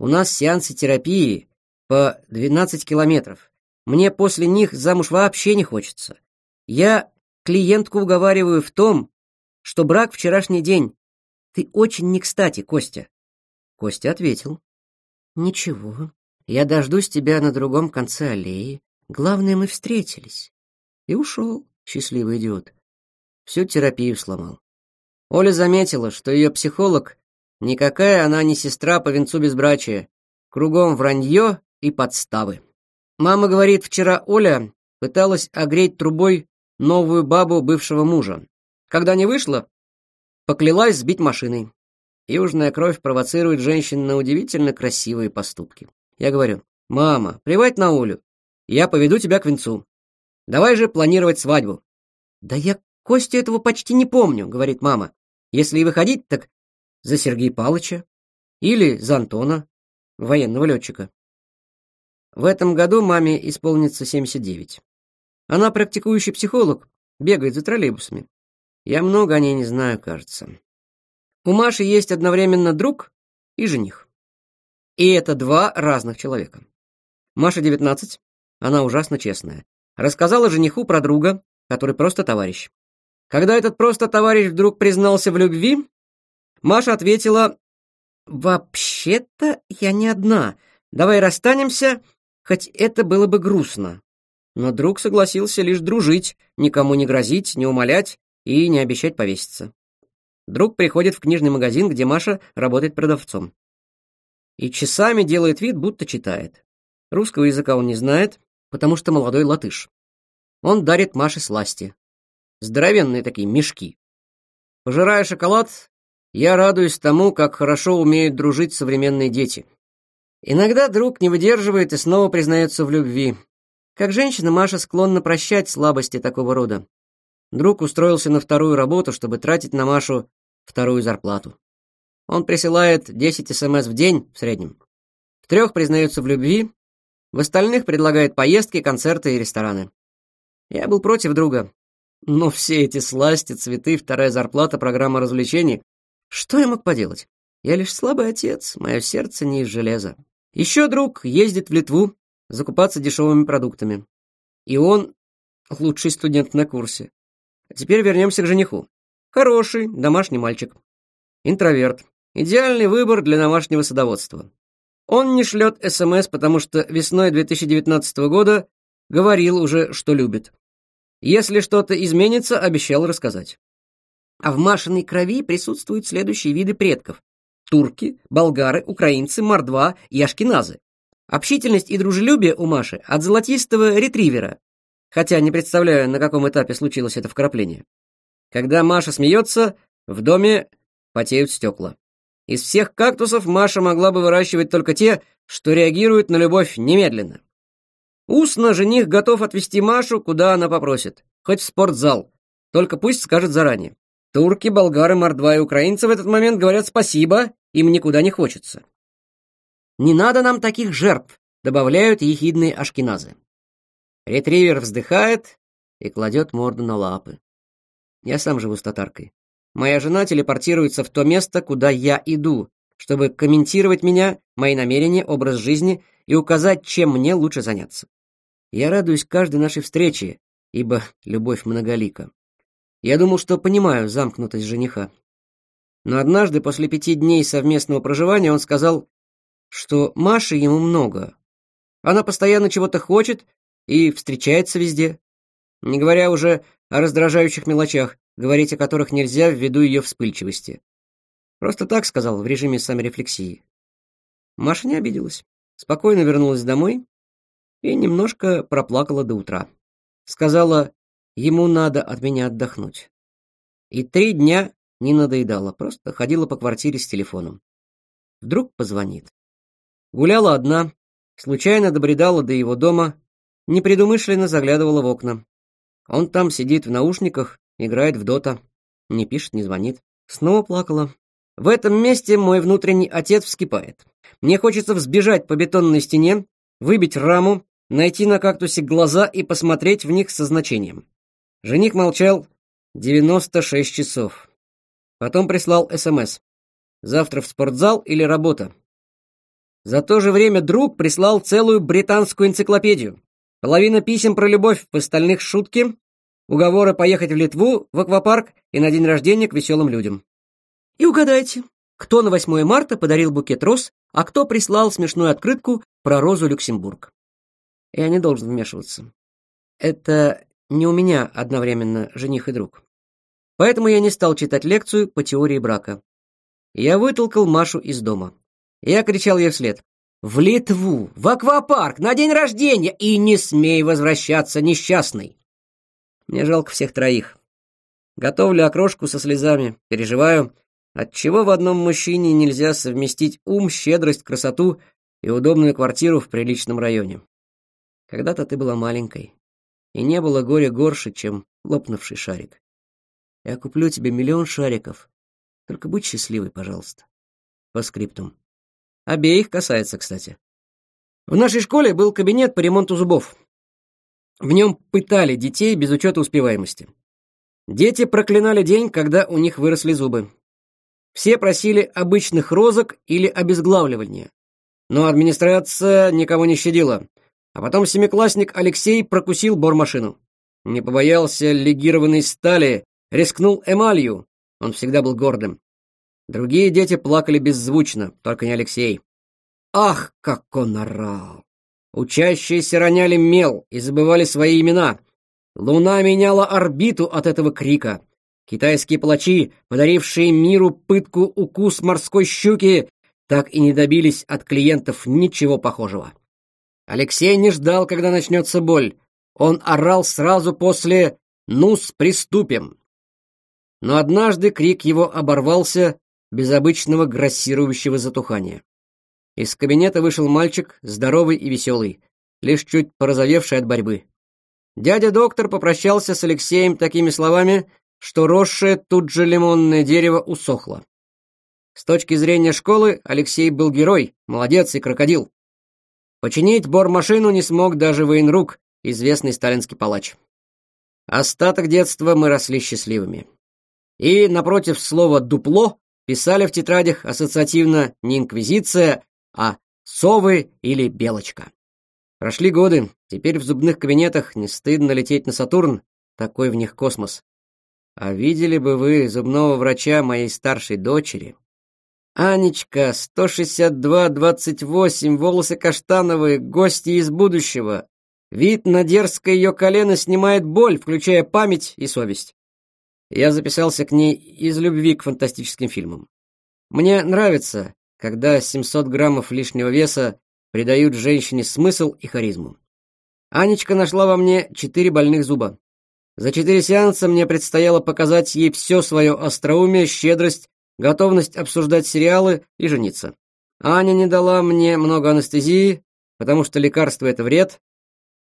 у нас сеансы терапии по 12 километров. Мне после них замуж вообще не хочется. Я клиентку уговариваю в том, что брак вчерашний день. Ты очень не кстати, Костя. Костя ответил. Ничего, я дождусь тебя на другом конце аллеи. Главное, мы встретились. И ушел, счастливый идиот. Всю терапию сломал. Оля заметила, что ее психолог Никакая она не сестра по венцу безбрачия. Кругом вранье и подставы. Мама говорит, вчера Оля пыталась огреть трубой новую бабу бывшего мужа. Когда не вышло, поклялась сбить машиной. Южная кровь провоцирует женщин на удивительно красивые поступки. Я говорю, мама, плевать на Олю, я поведу тебя к венцу. Давай же планировать свадьбу. Да я Костю этого почти не помню, говорит мама. Если и выходить, так за Сергея Палыча или за Антона, военного летчика. В этом году маме исполнится 79. Она практикующий психолог, бегает за троллейбусами. Я много о ней не знаю, кажется. У Маши есть одновременно друг и жених. И это два разных человека. Маша 19, она ужасно честная. Рассказала жениху про друга, который просто товарищ. Когда этот просто товарищ вдруг признался в любви, Маша ответила, «Вообще-то я не одна. Давай расстанемся, хоть это было бы грустно». Но друг согласился лишь дружить, никому не грозить, не умолять и не обещать повеситься. Друг приходит в книжный магазин, где Маша работает продавцом. И часами делает вид, будто читает. Русского языка он не знает, потому что молодой латыш. Он дарит Маше сласти. Здоровенные такие мешки. Пожирая шоколад, я радуюсь тому, как хорошо умеют дружить современные дети. Иногда друг не выдерживает и снова признается в любви. Как женщина Маша склонна прощать слабости такого рода. Друг устроился на вторую работу, чтобы тратить на Машу вторую зарплату. Он присылает 10 СМС в день в среднем. В трех признается в любви, в остальных предлагает поездки, концерты и рестораны. Я был против друга. Но все эти сласти, цветы, вторая зарплата, программа развлечений что я мог поделать? Я лишь слабый отец, мое сердце не из железа. Еще друг ездит в Литву закупаться дешевыми продуктами. И он лучший студент на курсе. А теперь вернемся к жениху. Хороший, домашний мальчик. Интроверт. Идеальный выбор для домашнего садоводства. Он не шлет СМС, потому что весной 2019 года говорил уже, что любит. Если что-то изменится, обещал рассказать. А в машиной крови присутствуют следующие виды предков. Турки, болгары, украинцы, мордва и ашкеназы. Общительность и дружелюбие у Маши от золотистого ретривера. Хотя не представляю, на каком этапе случилось это вкрапление. Когда Маша смеется, в доме потеют стекла. Из всех кактусов Маша могла бы выращивать только те, что реагируют на любовь немедленно. Устно жених готов отвезти Машу, куда она попросит, хоть в спортзал, только пусть скажет заранее. Турки, болгары, мордва и украинцы в этот момент говорят спасибо, им никуда не хочется. Не надо нам таких жертв, добавляют ехидные ашкеназы. Ретривер вздыхает и кладет морду на лапы. Я сам живу с татаркой. Моя жена телепортируется в то место, куда я иду, чтобы комментировать меня, мои намерения, образ жизни и указать, чем мне лучше заняться. Я радуюсь каждой нашей встрече, ибо любовь многолика. Я думал, что понимаю замкнутость жениха. Но однажды после пяти дней совместного проживания он сказал, что Маши ему много. Она постоянно чего-то хочет и встречается везде, не говоря уже о раздражающих мелочах, говорить о которых нельзя ввиду ее вспыльчивости. Просто так сказал в режиме саморефлексии. Маша не обиделась, спокойно вернулась домой и немножко проплакала до утра. Сказала, Ему надо от меня отдохнуть. И три дня не надоедала, просто ходила по квартире с телефоном. Вдруг позвонит. Гуляла одна, случайно добредала до его дома, непредумышленно заглядывала в окна. Он там сидит в наушниках, играет в дота. Не пишет, не звонит. Снова плакала. В этом месте мой внутренний отец вскипает. Мне хочется взбежать по бетонной стене, выбить раму, найти на кактусе глаза и посмотреть в них со значением. Жених молчал 96 часов. Потом прислал СМС. Завтра в спортзал или работа. За то же время друг прислал целую британскую энциклопедию. Половина писем про любовь, в остальных шутки, уговоры поехать в Литву, в аквапарк и на день рождения к веселым людям. И угадайте, кто на 8 марта подарил букет роз, а кто прислал смешную открытку про розу Люксембург. Я не должен вмешиваться. Это не у меня одновременно жених и друг. Поэтому я не стал читать лекцию по теории брака. Я вытолкал Машу из дома. Я кричал ей вслед: "В Литву, в аквапарк на день рождения и не смей возвращаться несчастный". Мне жалко всех троих. Готовлю окрошку со слезами, переживаю, отчего в одном мужчине нельзя совместить ум, щедрость, красоту и удобную квартиру в приличном районе. Когда-то ты была маленькой, и не было горя горше, чем лопнувший шарик. Я куплю тебе миллион шариков. Только будь счастливой, пожалуйста. По скриптум. Обеих касается, кстати. В нашей школе был кабинет по ремонту зубов. В нем пытали детей без учета успеваемости. Дети проклинали день, когда у них выросли зубы. Все просили обычных розок или обезглавливания. Но администрация никого не щадила. А потом семиклассник Алексей прокусил бормашину. Не побоялся легированной стали, рискнул эмалью. Он всегда был гордым. Другие дети плакали беззвучно, только не Алексей. Ах, как он орал! Учащиеся роняли мел и забывали свои имена. Луна меняла орбиту от этого крика. Китайские палачи, подарившие миру пытку укус морской щуки, так и не добились от клиентов ничего похожего. Алексей не ждал, когда начнется боль. Он орал сразу после «Ну-с, приступим!». Но однажды крик его оборвался без обычного грассирующего затухания. Из кабинета вышел мальчик, здоровый и веселый, лишь чуть порозовевший от борьбы. Дядя-доктор попрощался с Алексеем такими словами, что росшее тут же лимонное дерево усохло. С точки зрения школы Алексей был герой, молодец и крокодил. Починить бормашину не смог даже военрук, известный сталинский палач. Остаток детства мы росли счастливыми. И напротив слова «дупло» писали в тетрадях ассоциативно не «инквизиция», а «совы» или «белочка». Прошли годы, теперь в зубных кабинетах не стыдно лететь на Сатурн, такой в них космос. А видели бы вы зубного врача моей старшей дочери? Анечка, 162-28, волосы каштановые, гости из будущего. Вид на дерзкое ее колено снимает боль, включая память и совесть. Я записался к ней из любви к фантастическим фильмам. Мне нравится, когда 700 граммов лишнего веса придают женщине смысл и харизму. Анечка нашла во мне четыре больных зуба. За четыре сеанса мне предстояло показать ей все свое остроумие, щедрость готовность обсуждать сериалы и жениться. Аня не дала мне много анестезии, потому что лекарство — это вред.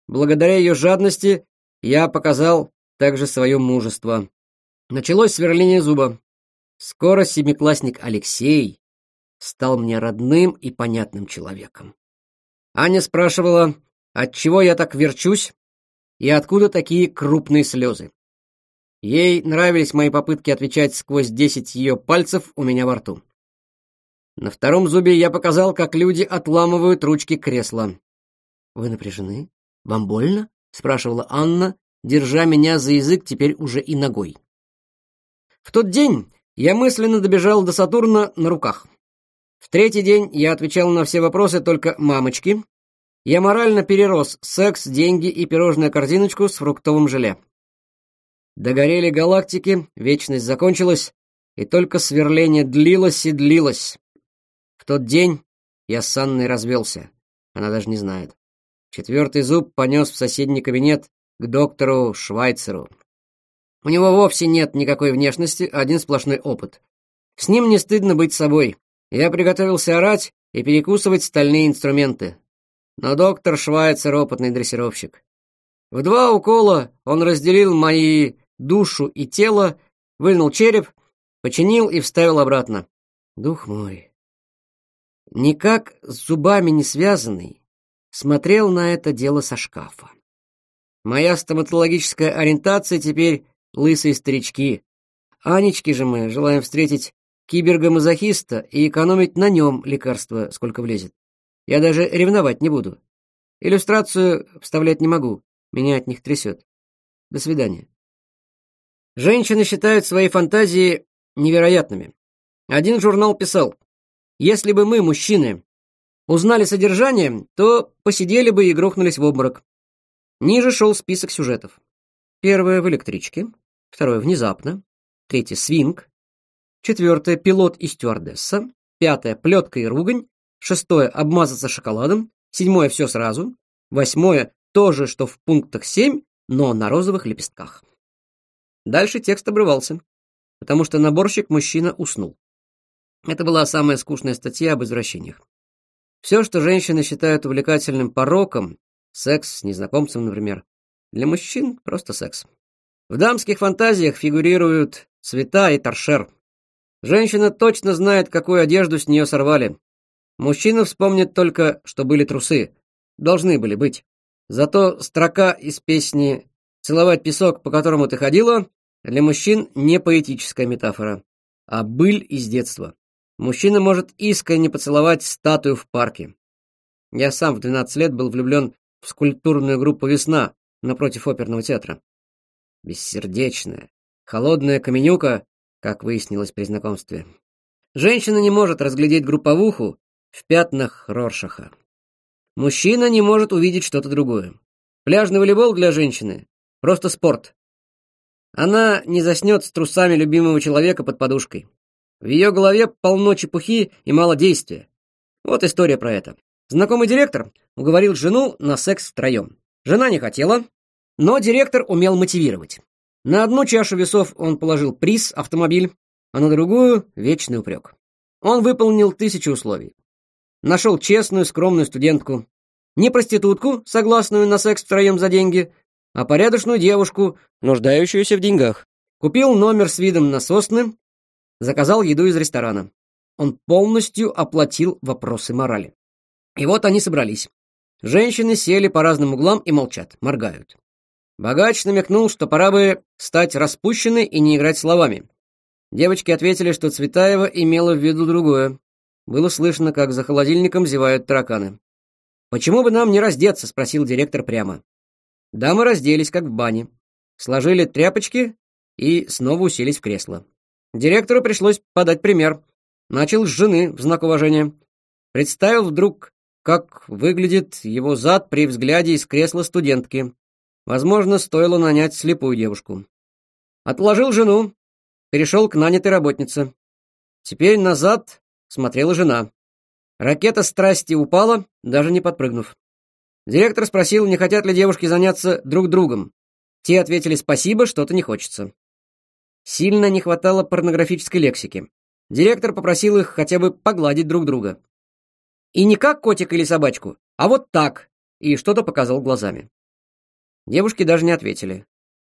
Благодаря ее жадности я показал также свое мужество. Началось сверление зуба. Скоро семиклассник Алексей стал мне родным и понятным человеком. Аня спрашивала, от чего я так верчусь и откуда такие крупные слезы. Ей нравились мои попытки отвечать сквозь десять ее пальцев у меня во рту. На втором зубе я показал, как люди отламывают ручки кресла. «Вы напряжены? Вам больно?» — спрашивала Анна, держа меня за язык теперь уже и ногой. В тот день я мысленно добежал до Сатурна на руках. В третий день я отвечал на все вопросы только «мамочки». Я морально перерос секс, деньги и пирожную корзиночку с фруктовым желе. Догорели галактики, вечность закончилась, и только сверление длилось и длилось. В тот день я с Анной развелся. Она даже не знает. Четвертый зуб понес в соседний кабинет к доктору Швайцеру. У него вовсе нет никакой внешности, один сплошной опыт. С ним не стыдно быть собой. Я приготовился орать и перекусывать стальные инструменты. Но доктор Швайцер опытный дрессировщик. В два укола он разделил мои душу и тело, вынул череп, починил и вставил обратно. Дух мой. Никак с зубами не связанный, смотрел на это дело со шкафа. Моя стоматологическая ориентация теперь лысые старички. Анечки же мы желаем встретить кибергомазохиста и экономить на нем лекарства, сколько влезет. Я даже ревновать не буду. Иллюстрацию вставлять не могу, меня от них трясет. До свидания. Женщины считают свои фантазии невероятными. Один журнал писал, «Если бы мы, мужчины, узнали содержание, то посидели бы и грохнулись в обморок». Ниже шел список сюжетов. Первое в электричке, второе внезапно, третье свинг, четвертое пилот и стюардесса, пятое плетка и ругань, шестое обмазаться шоколадом, седьмое все сразу, восьмое то же, что в пунктах семь, но на розовых лепестках. Дальше текст обрывался, потому что наборщик мужчина уснул. Это была самая скучная статья об извращениях. Все, что женщины считают увлекательным пороком, секс с незнакомцем, например, для мужчин просто секс. В дамских фантазиях фигурируют цвета и торшер. Женщина точно знает, какую одежду с нее сорвали. Мужчина вспомнит только, что были трусы. Должны были быть. Зато строка из песни «Целовать песок, по которому ты ходила» Для мужчин не поэтическая метафора, а быль из детства. Мужчина может искренне поцеловать статую в парке. Я сам в 12 лет был влюблен в скульптурную группу «Весна» напротив оперного театра. Бессердечная, холодная каменюка, как выяснилось при знакомстве. Женщина не может разглядеть групповуху в пятнах Роршаха. Мужчина не может увидеть что-то другое. Пляжный волейбол для женщины — просто спорт, она не заснет с трусами любимого человека под подушкой. В ее голове полно чепухи и мало действия. Вот история про это. Знакомый директор уговорил жену на секс втроем. Жена не хотела, но директор умел мотивировать. На одну чашу весов он положил приз, автомобиль, а на другую — вечный упрек. Он выполнил тысячи условий. Нашел честную, скромную студентку. Не проститутку, согласную на секс втроем за деньги, а порядочную девушку, нуждающуюся в деньгах. Купил номер с видом на сосны, заказал еду из ресторана. Он полностью оплатил вопросы морали. И вот они собрались. Женщины сели по разным углам и молчат, моргают. Богач намекнул, что пора бы стать распущенной и не играть словами. Девочки ответили, что Цветаева имела в виду другое. Было слышно, как за холодильником зевают тараканы. «Почему бы нам не раздеться?» — спросил директор прямо. Дамы разделись, как в бане, сложили тряпочки и снова уселись в кресло. Директору пришлось подать пример. Начал с жены в знак уважения. Представил вдруг, как выглядит его зад при взгляде из кресла студентки. Возможно, стоило нанять слепую девушку. Отложил жену, перешел к нанятой работнице. Теперь назад смотрела жена. Ракета страсти упала, даже не подпрыгнув. Директор спросил, не хотят ли девушки заняться друг другом. Те ответили «спасибо, что-то не хочется». Сильно не хватало порнографической лексики. Директор попросил их хотя бы погладить друг друга. И не как котик или собачку, а вот так, и что-то показал глазами. Девушки даже не ответили.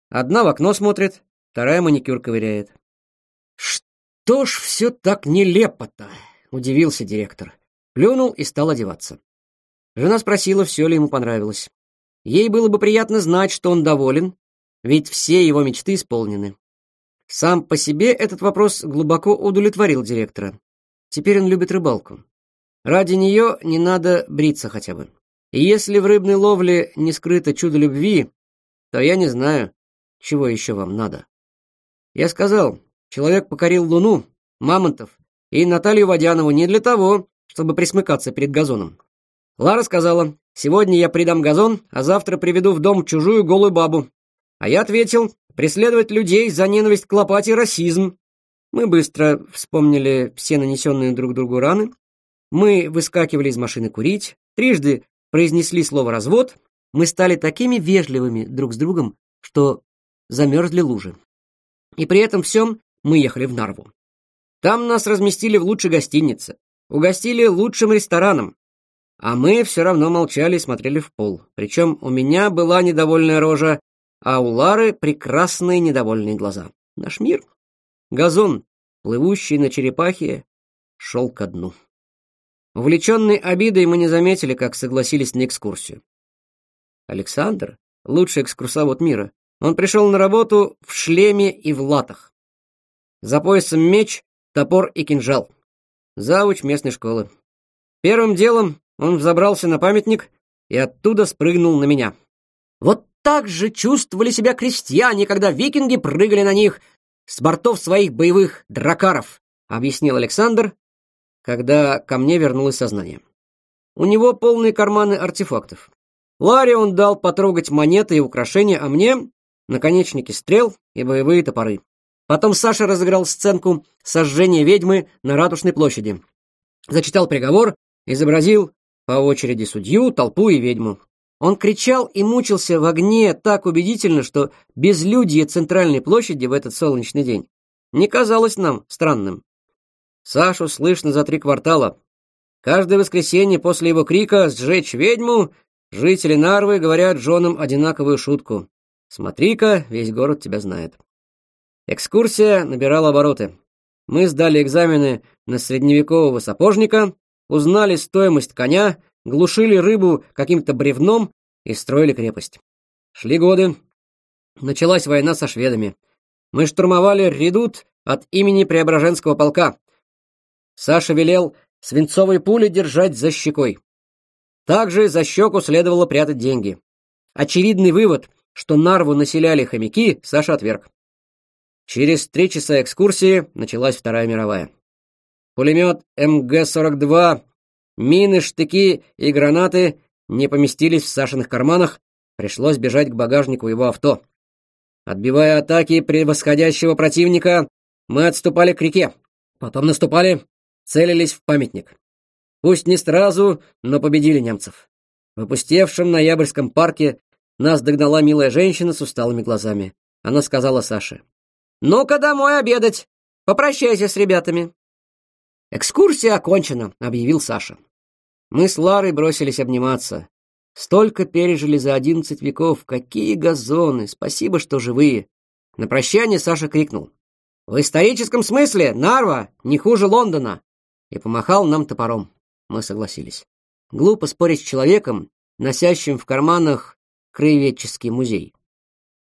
Одна в окно смотрит, вторая маникюр ковыряет. «Что ж все так нелепо-то?» — удивился директор. Плюнул и стал одеваться. Жена спросила, все ли ему понравилось. Ей было бы приятно знать, что он доволен, ведь все его мечты исполнены. Сам по себе этот вопрос глубоко удовлетворил директора. Теперь он любит рыбалку. Ради нее не надо бриться хотя бы. И если в рыбной ловле не скрыто чудо любви, то я не знаю, чего еще вам надо. Я сказал, человек покорил Луну, Мамонтов и Наталью Водянову не для того, чтобы присмыкаться перед газоном. Лара сказала, «Сегодня я придам газон, а завтра приведу в дом чужую голую бабу». А я ответил, «Преследовать людей за ненависть к лопате – расизм». Мы быстро вспомнили все нанесенные друг другу раны. Мы выскакивали из машины курить, трижды произнесли слово «развод». Мы стали такими вежливыми друг с другом, что замерзли лужи. И при этом всем мы ехали в Нарву. Там нас разместили в лучшей гостинице, угостили лучшим рестораном, а мы все равно молчали и смотрели в пол. Причем у меня была недовольная рожа, а у Лары прекрасные недовольные глаза. Наш мир, газон, плывущий на черепахе, шел ко дну. Увлеченные обидой мы не заметили, как согласились на экскурсию. Александр, лучший экскурсовод мира, он пришел на работу в шлеме и в латах. За поясом меч, топор и кинжал. Завуч местной школы. Первым делом он взобрался на памятник и оттуда спрыгнул на меня. Вот так же чувствовали себя крестьяне, когда викинги прыгали на них с бортов своих боевых дракаров, объяснил Александр, когда ко мне вернулось сознание. У него полные карманы артефактов. Ларе он дал потрогать монеты и украшения, а мне — наконечники стрел и боевые топоры. Потом Саша разыграл сценку сожжения ведьмы на Ратушной площади. Зачитал приговор, изобразил по очереди судью, толпу и ведьму. Он кричал и мучился в огне так убедительно, что безлюдье центральной площади в этот солнечный день не казалось нам странным. Сашу слышно за три квартала. Каждое воскресенье после его крика «Сжечь ведьму!» жители Нарвы говорят женам одинаковую шутку. «Смотри-ка, весь город тебя знает». Экскурсия набирала обороты. Мы сдали экзамены на средневекового сапожника, узнали стоимость коня, глушили рыбу каким-то бревном и строили крепость. Шли годы. Началась война со шведами. Мы штурмовали редут от имени Преображенского полка. Саша велел свинцовой пули держать за щекой. Также за щеку следовало прятать деньги. Очевидный вывод, что Нарву населяли хомяки, Саша отверг. Через три часа экскурсии началась Вторая мировая пулемет МГ-42, мины, штыки и гранаты не поместились в Сашиных карманах, пришлось бежать к багажнику его авто. Отбивая атаки превосходящего противника, мы отступали к реке, потом наступали, целились в памятник. Пусть не сразу, но победили немцев. В опустевшем ноябрьском парке нас догнала милая женщина с усталыми глазами. Она сказала Саше. «Ну-ка домой обедать! Попрощайся с ребятами!» «Экскурсия окончена», — объявил Саша. Мы с Ларой бросились обниматься. Столько пережили за одиннадцать веков, какие газоны, спасибо, что живые. На прощание Саша крикнул. «В историческом смысле Нарва не хуже Лондона!» и помахал нам топором. Мы согласились. Глупо спорить с человеком, носящим в карманах краеведческий музей.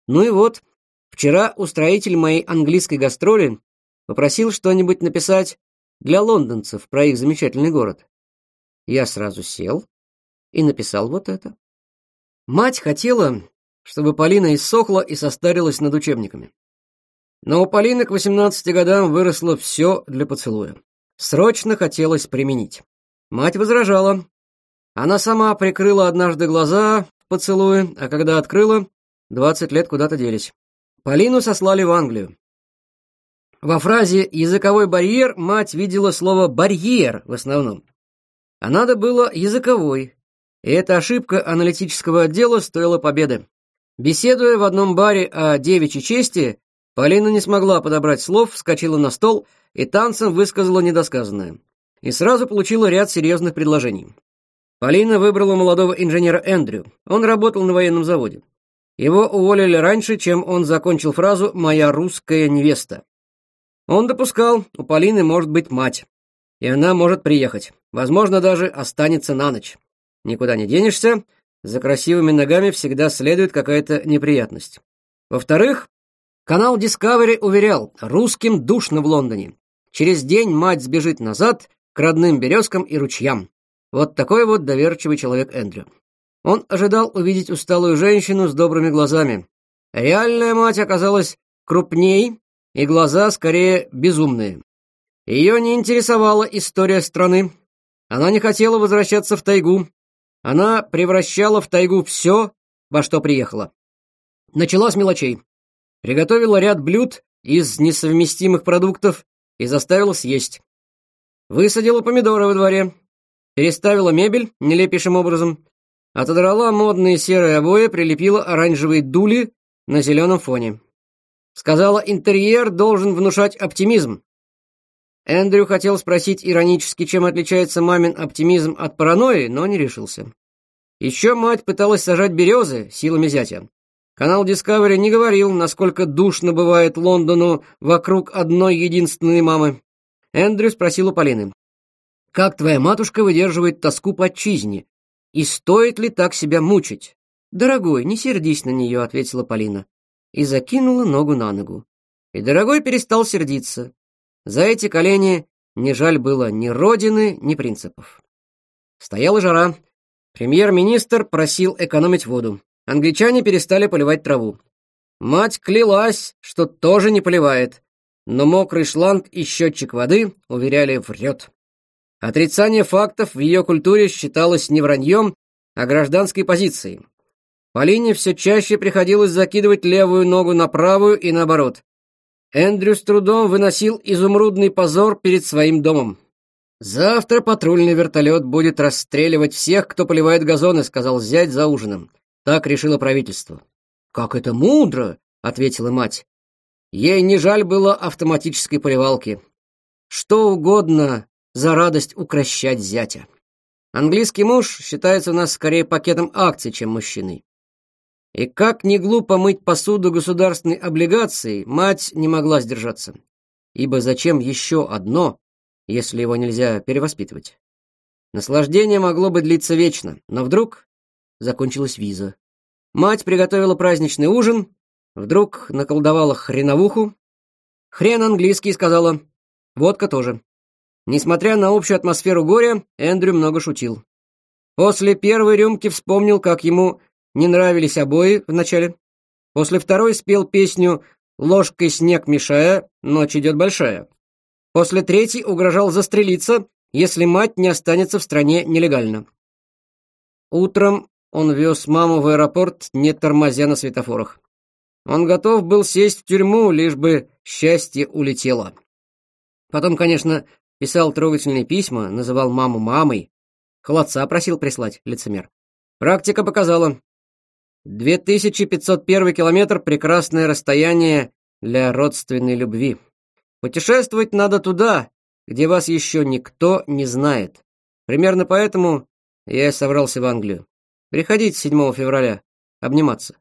Ну и вот, вчера устроитель моей английской гастроли попросил что-нибудь написать для лондонцев про их замечательный город. Я сразу сел и написал вот это. Мать хотела, чтобы Полина иссохла и состарилась над учебниками. Но у Полины к 18 годам выросло все для поцелуя. Срочно хотелось применить. Мать возражала. Она сама прикрыла однажды глаза в поцелуе, а когда открыла, 20 лет куда-то делись. Полину сослали в Англию. Во фразе «языковой барьер» мать видела слово «барьер» в основном, а надо было «языковой», и эта ошибка аналитического отдела стоила победы. Беседуя в одном баре о девичьей чести, Полина не смогла подобрать слов, вскочила на стол и танцем высказала недосказанное. И сразу получила ряд серьезных предложений. Полина выбрала молодого инженера Эндрю. Он работал на военном заводе. Его уволили раньше, чем он закончил фразу «Моя русская невеста». Он допускал, у Полины может быть мать, и она может приехать, возможно, даже останется на ночь. Никуда не денешься, за красивыми ногами всегда следует какая-то неприятность. Во-вторых, канал Discovery уверял, русским душно в Лондоне. Через день мать сбежит назад к родным березкам и ручьям. Вот такой вот доверчивый человек Эндрю. Он ожидал увидеть усталую женщину с добрыми глазами. Реальная мать оказалась крупней и глаза скорее безумные. Ее не интересовала история страны. Она не хотела возвращаться в тайгу. Она превращала в тайгу все, во что приехала. Начала с мелочей. Приготовила ряд блюд из несовместимых продуктов и заставила съесть. Высадила помидоры во дворе. Переставила мебель нелепейшим образом. Отодрала модные серые обои, прилепила оранжевые дули на зеленом фоне. Сказала, интерьер должен внушать оптимизм. Эндрю хотел спросить иронически, чем отличается мамин оптимизм от паранойи, но не решился. Еще мать пыталась сажать березы силами зятя. Канал Discovery не говорил, насколько душно бывает Лондону вокруг одной единственной мамы. Эндрю спросил у Полины. «Как твоя матушка выдерживает тоску по отчизне? И стоит ли так себя мучить?» «Дорогой, не сердись на нее», — ответила Полина и закинула ногу на ногу. И дорогой перестал сердиться. За эти колени не жаль было ни родины, ни принципов. Стояла жара. Премьер-министр просил экономить воду. Англичане перестали поливать траву. Мать клялась, что тоже не поливает, но мокрый шланг и счетчик воды, уверяли, врет. Отрицание фактов в ее культуре считалось не враньем, а гражданской позицией. Полине все чаще приходилось закидывать левую ногу на правую и наоборот. Эндрю с трудом выносил изумрудный позор перед своим домом. «Завтра патрульный вертолет будет расстреливать всех, кто поливает газоны», — сказал зять за ужином. Так решило правительство. «Как это мудро!» — ответила мать. Ей не жаль было автоматической поливалки. Что угодно за радость укращать зятя. Английский муж считается у нас скорее пакетом акций, чем мужчиной. И как не глупо мыть посуду государственной облигацией, мать не могла сдержаться. Ибо зачем еще одно, если его нельзя перевоспитывать? Наслаждение могло бы длиться вечно, но вдруг закончилась виза. Мать приготовила праздничный ужин, вдруг наколдовала хреновуху. Хрен английский сказала, водка тоже. Несмотря на общую атмосферу горя, Эндрю много шутил. После первой рюмки вспомнил, как ему не нравились обои вначале. После второй спел песню «Ложкой снег мешая, ночь идет большая». После третьей угрожал застрелиться, если мать не останется в стране нелегально. Утром он вез маму в аэропорт, не тормозя на светофорах. Он готов был сесть в тюрьму, лишь бы счастье улетело. Потом, конечно, писал трогательные письма, называл маму мамой. Холодца просил прислать, лицемер. Практика показала, 2501 километр – прекрасное расстояние для родственной любви. Путешествовать надо туда, где вас еще никто не знает. Примерно поэтому я и собрался в Англию. Приходите 7 февраля, обниматься.